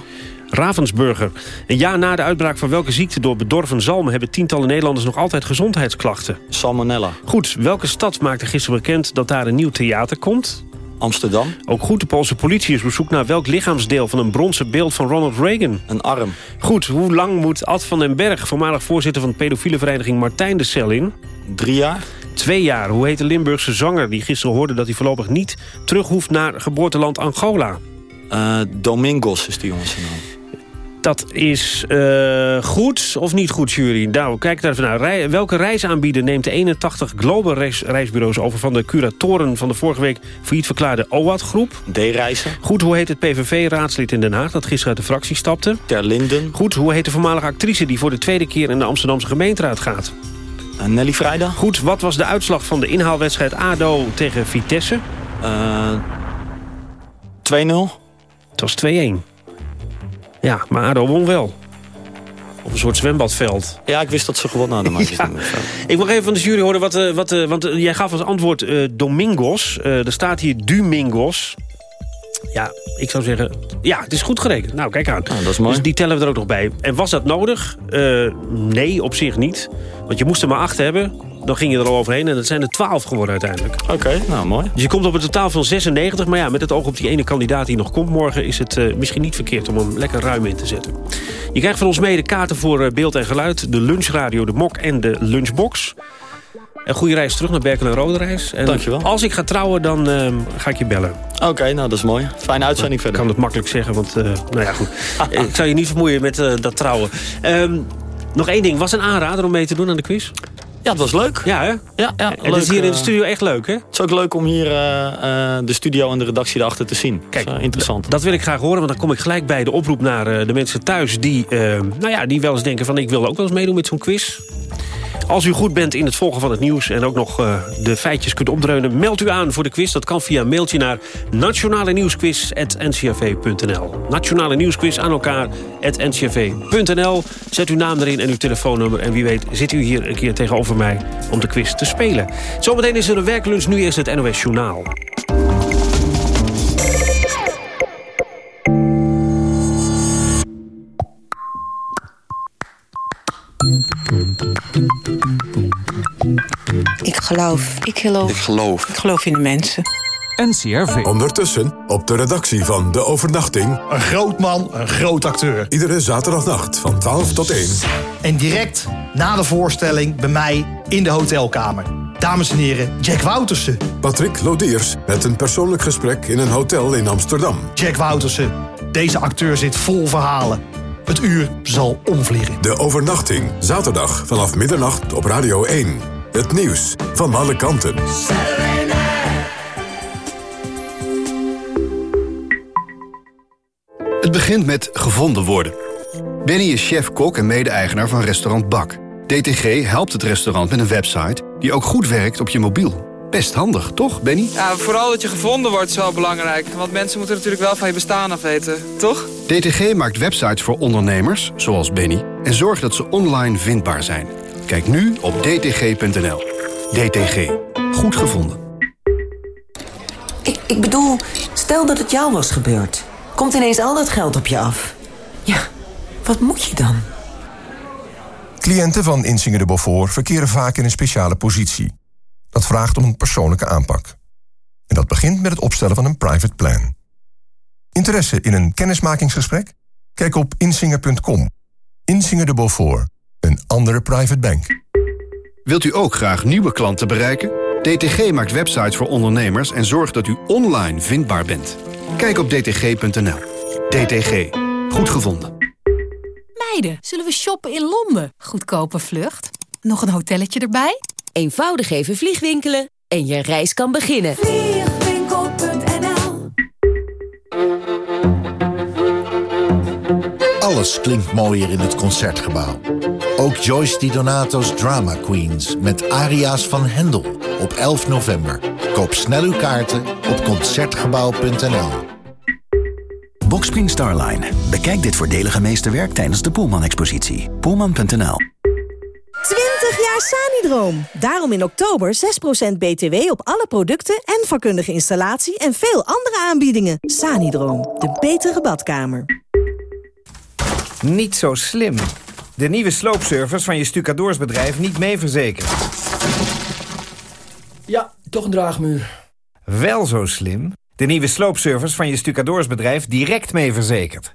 S2: Ravensburger. Een jaar na de uitbraak van welke ziekte door bedorven zalmen... hebben tientallen Nederlanders nog altijd gezondheidsklachten?
S9: Salmonella.
S2: Goed, welke stad maakte gisteren bekend dat daar een nieuw theater komt?
S9: Amsterdam.
S2: Ook goed, de Poolse politie is op zoek naar welk lichaamsdeel... van een bronzen beeld van Ronald Reagan?
S9: Een arm.
S2: Goed, hoe lang moet Ad van den Berg... voormalig voorzitter van de pedofiele vereniging Martijn de Cel in?
S9: Drie jaar.
S2: Twee jaar. Hoe heet de Limburgse zanger die gisteren hoorde... dat hij voorlopig niet terug hoeft naar geboorteland Angola?
S9: Eh, Domingos is die jongens naam.
S2: Dat is eh, goed of niet goed, jury? Nou, kijk daar even naar. Rij- welke reisaanbieder neemt de 81 global reis- reisbureaus over... van de curatoren van de vorige week failliet verklaarde OAT-groep?
S9: D-reizen.
S2: Goed, hoe heet het PVV-raadslid in Den Haag... dat gisteren uit de fractie stapte?
S9: Ter Linden.
S2: Goed, hoe heet de voormalige actrice... die voor de tweede keer in de Amsterdamse gemeenteraad gaat?
S9: Eh, Nelly Vrijdag.
S2: Goed, wat was de uitslag van de inhaalwedstrijd ADO tegen Vitesse?
S9: Eh 2-0.
S2: Het was 2-1. Ja, maar ADO won wel. Op een soort zwembadveld.
S9: Ja, ik wist dat ze gewonnen hadden. Maar
S2: Ja. Ik wil even van de jury horen, wat, eh, wat, eh, want eh, jij gaf als antwoord Domingos. Er staat hier Dumingos. Ja, ik zou zeggen, ja, het is goed gerekend. Nou, kijk aan.
S9: dat is mooi.
S2: Dus die tellen we er ook nog bij. En was dat nodig? Nee, op zich niet. Want je moest er maar acht hebben. Dan ging je er al overheen en dat zijn er twaalf geworden uiteindelijk.
S9: Oké, nou mooi.
S2: Dus je komt op een totaal van 96. Maar ja, met het oog op die ene kandidaat die nog komt morgen... is het eh, misschien niet verkeerd om hem lekker ruim in te zetten. Je krijgt van ons mee de kaarten voor eh, beeld en geluid... de lunchradio, de mok en de lunchbox. Een goede reis terug naar Berkel en Roderijs. En
S9: Dankjewel.
S2: Als ik ga trouwen, dan eh, ga ik je bellen.
S9: Oké, nou dat is mooi. Fijne uitzending
S2: Ik
S9: verder.
S2: kan het makkelijk zeggen, want eh, nou ja, goed. ik zou je niet vermoeien met dat trouwen. Ehm, nog één ding. Was een aanrader om mee te doen aan de quiz?
S9: Ja, het was leuk.
S2: Ja, hè?
S9: Ja, ja,
S2: En het is hier in de
S9: eh,
S2: studio echt leuk, hè?
S9: Het is ook leuk om hier eh, eh, de studio en de redactie erachter te zien.
S2: Kijk,
S9: Dat is, interessant.
S2: Dat wil ik graag horen, want dan kom ik gelijk bij de oproep naar de mensen thuis... Die, nou ja, die wel eens denken van ik wil ook wel eens meedoen met zo'n quiz. Als u goed bent in het volgen van het nieuws... en ook nog eh, de feitjes kunt opdreunen... meld u aan voor de quiz. Dat kan via een mailtje naar nationale nieuwsquiz.ncrv.nl. Nationale nieuwsquiz aan elkaar ncrv.nl. Zet uw naam erin en uw telefoonnummer. En wie weet zit u hier een keer tegenover mij om de quiz te spelen. Zometeen is er een werklunch. Nu eerst het NOS Journaal.
S4: Ik geloof. Ik geloof.
S23: Ik geloof.
S4: Ik geloof in de mensen.
S1: NCRV. Ondertussen op de redactie van De Overnachting.
S38: Een groot man, een groot acteur.
S1: Iedere zaterdagnacht van 12 tot 1.
S38: En direct na de voorstelling bij mij in de hotelkamer. Dames en heren, Jack Woutersen.
S1: Patrick Lodiers met een persoonlijk gesprek in een hotel in Amsterdam.
S38: Jack Woutersen. Deze acteur zit vol verhalen. Het uur zal omvliegen.
S1: De Overnachting. Zaterdag vanaf middernacht op Radio 1. Het nieuws van alle kanten.
S6: Het begint met gevonden worden. Benny is chef-kok en mede-eigenaar van restaurant Bak. DTG helpt het restaurant met een website die ook goed werkt op je mobiel. Best handig, toch, Benny?
S39: Ja, vooral dat je gevonden wordt is wel belangrijk. Want mensen moeten natuurlijk wel van je bestaan af weten, toch?
S6: DTG maakt websites voor ondernemers, zoals Benny... en zorgt dat ze online vindbaar zijn. Kijk nu op dtg.nl. DTG. Goed gevonden.
S40: Ik, ik bedoel, stel dat het jou was gebeurd. Komt ineens al dat geld op je af. Ja, wat moet je dan?
S41: Cliënten van Insinger de Beaufort verkeren vaak in een speciale positie. Dat vraagt om een persoonlijke aanpak. En dat begint met het opstellen van een private plan. Interesse in een kennismakingsgesprek? Kijk op insinger.com. Insinger de Beaufort, een andere private bank.
S6: Wilt u ook graag nieuwe klanten bereiken? DTG maakt websites voor ondernemers en zorgt dat u online vindbaar bent. Kijk op dtg.nl. DTG. Goed gevonden.
S42: Meiden, zullen we shoppen in Londen? Goedkope vlucht. Nog een hotelletje erbij?
S43: Eenvoudig even vliegwinkelen en je reis kan beginnen.
S42: Vliegwinkel.nl
S44: Alles klinkt mooier in het Concertgebouw. Ook Joyce Di Donato's Drama Queens met aria's van Hendel op 11 november. Koop snel uw kaarten op Concertgebouw.nl.
S45: Boxspring Starline. Bekijk dit voordelige meesterwerk tijdens de Poelman-expositie. Poelman.nl
S46: 20 jaar Sanidroom. Daarom in oktober 6% BTW op alle producten en vakkundige installatie en veel andere aanbiedingen. Sanidroom, de betere badkamer.
S14: Niet zo slim. De nieuwe sloopservice van je stucadoorsbedrijf niet mee verzekerd.
S47: Ja, toch een draagmuur.
S14: Wel zo slim. De nieuwe sloopservice van je stucadoorsbedrijf direct mee verzekerd.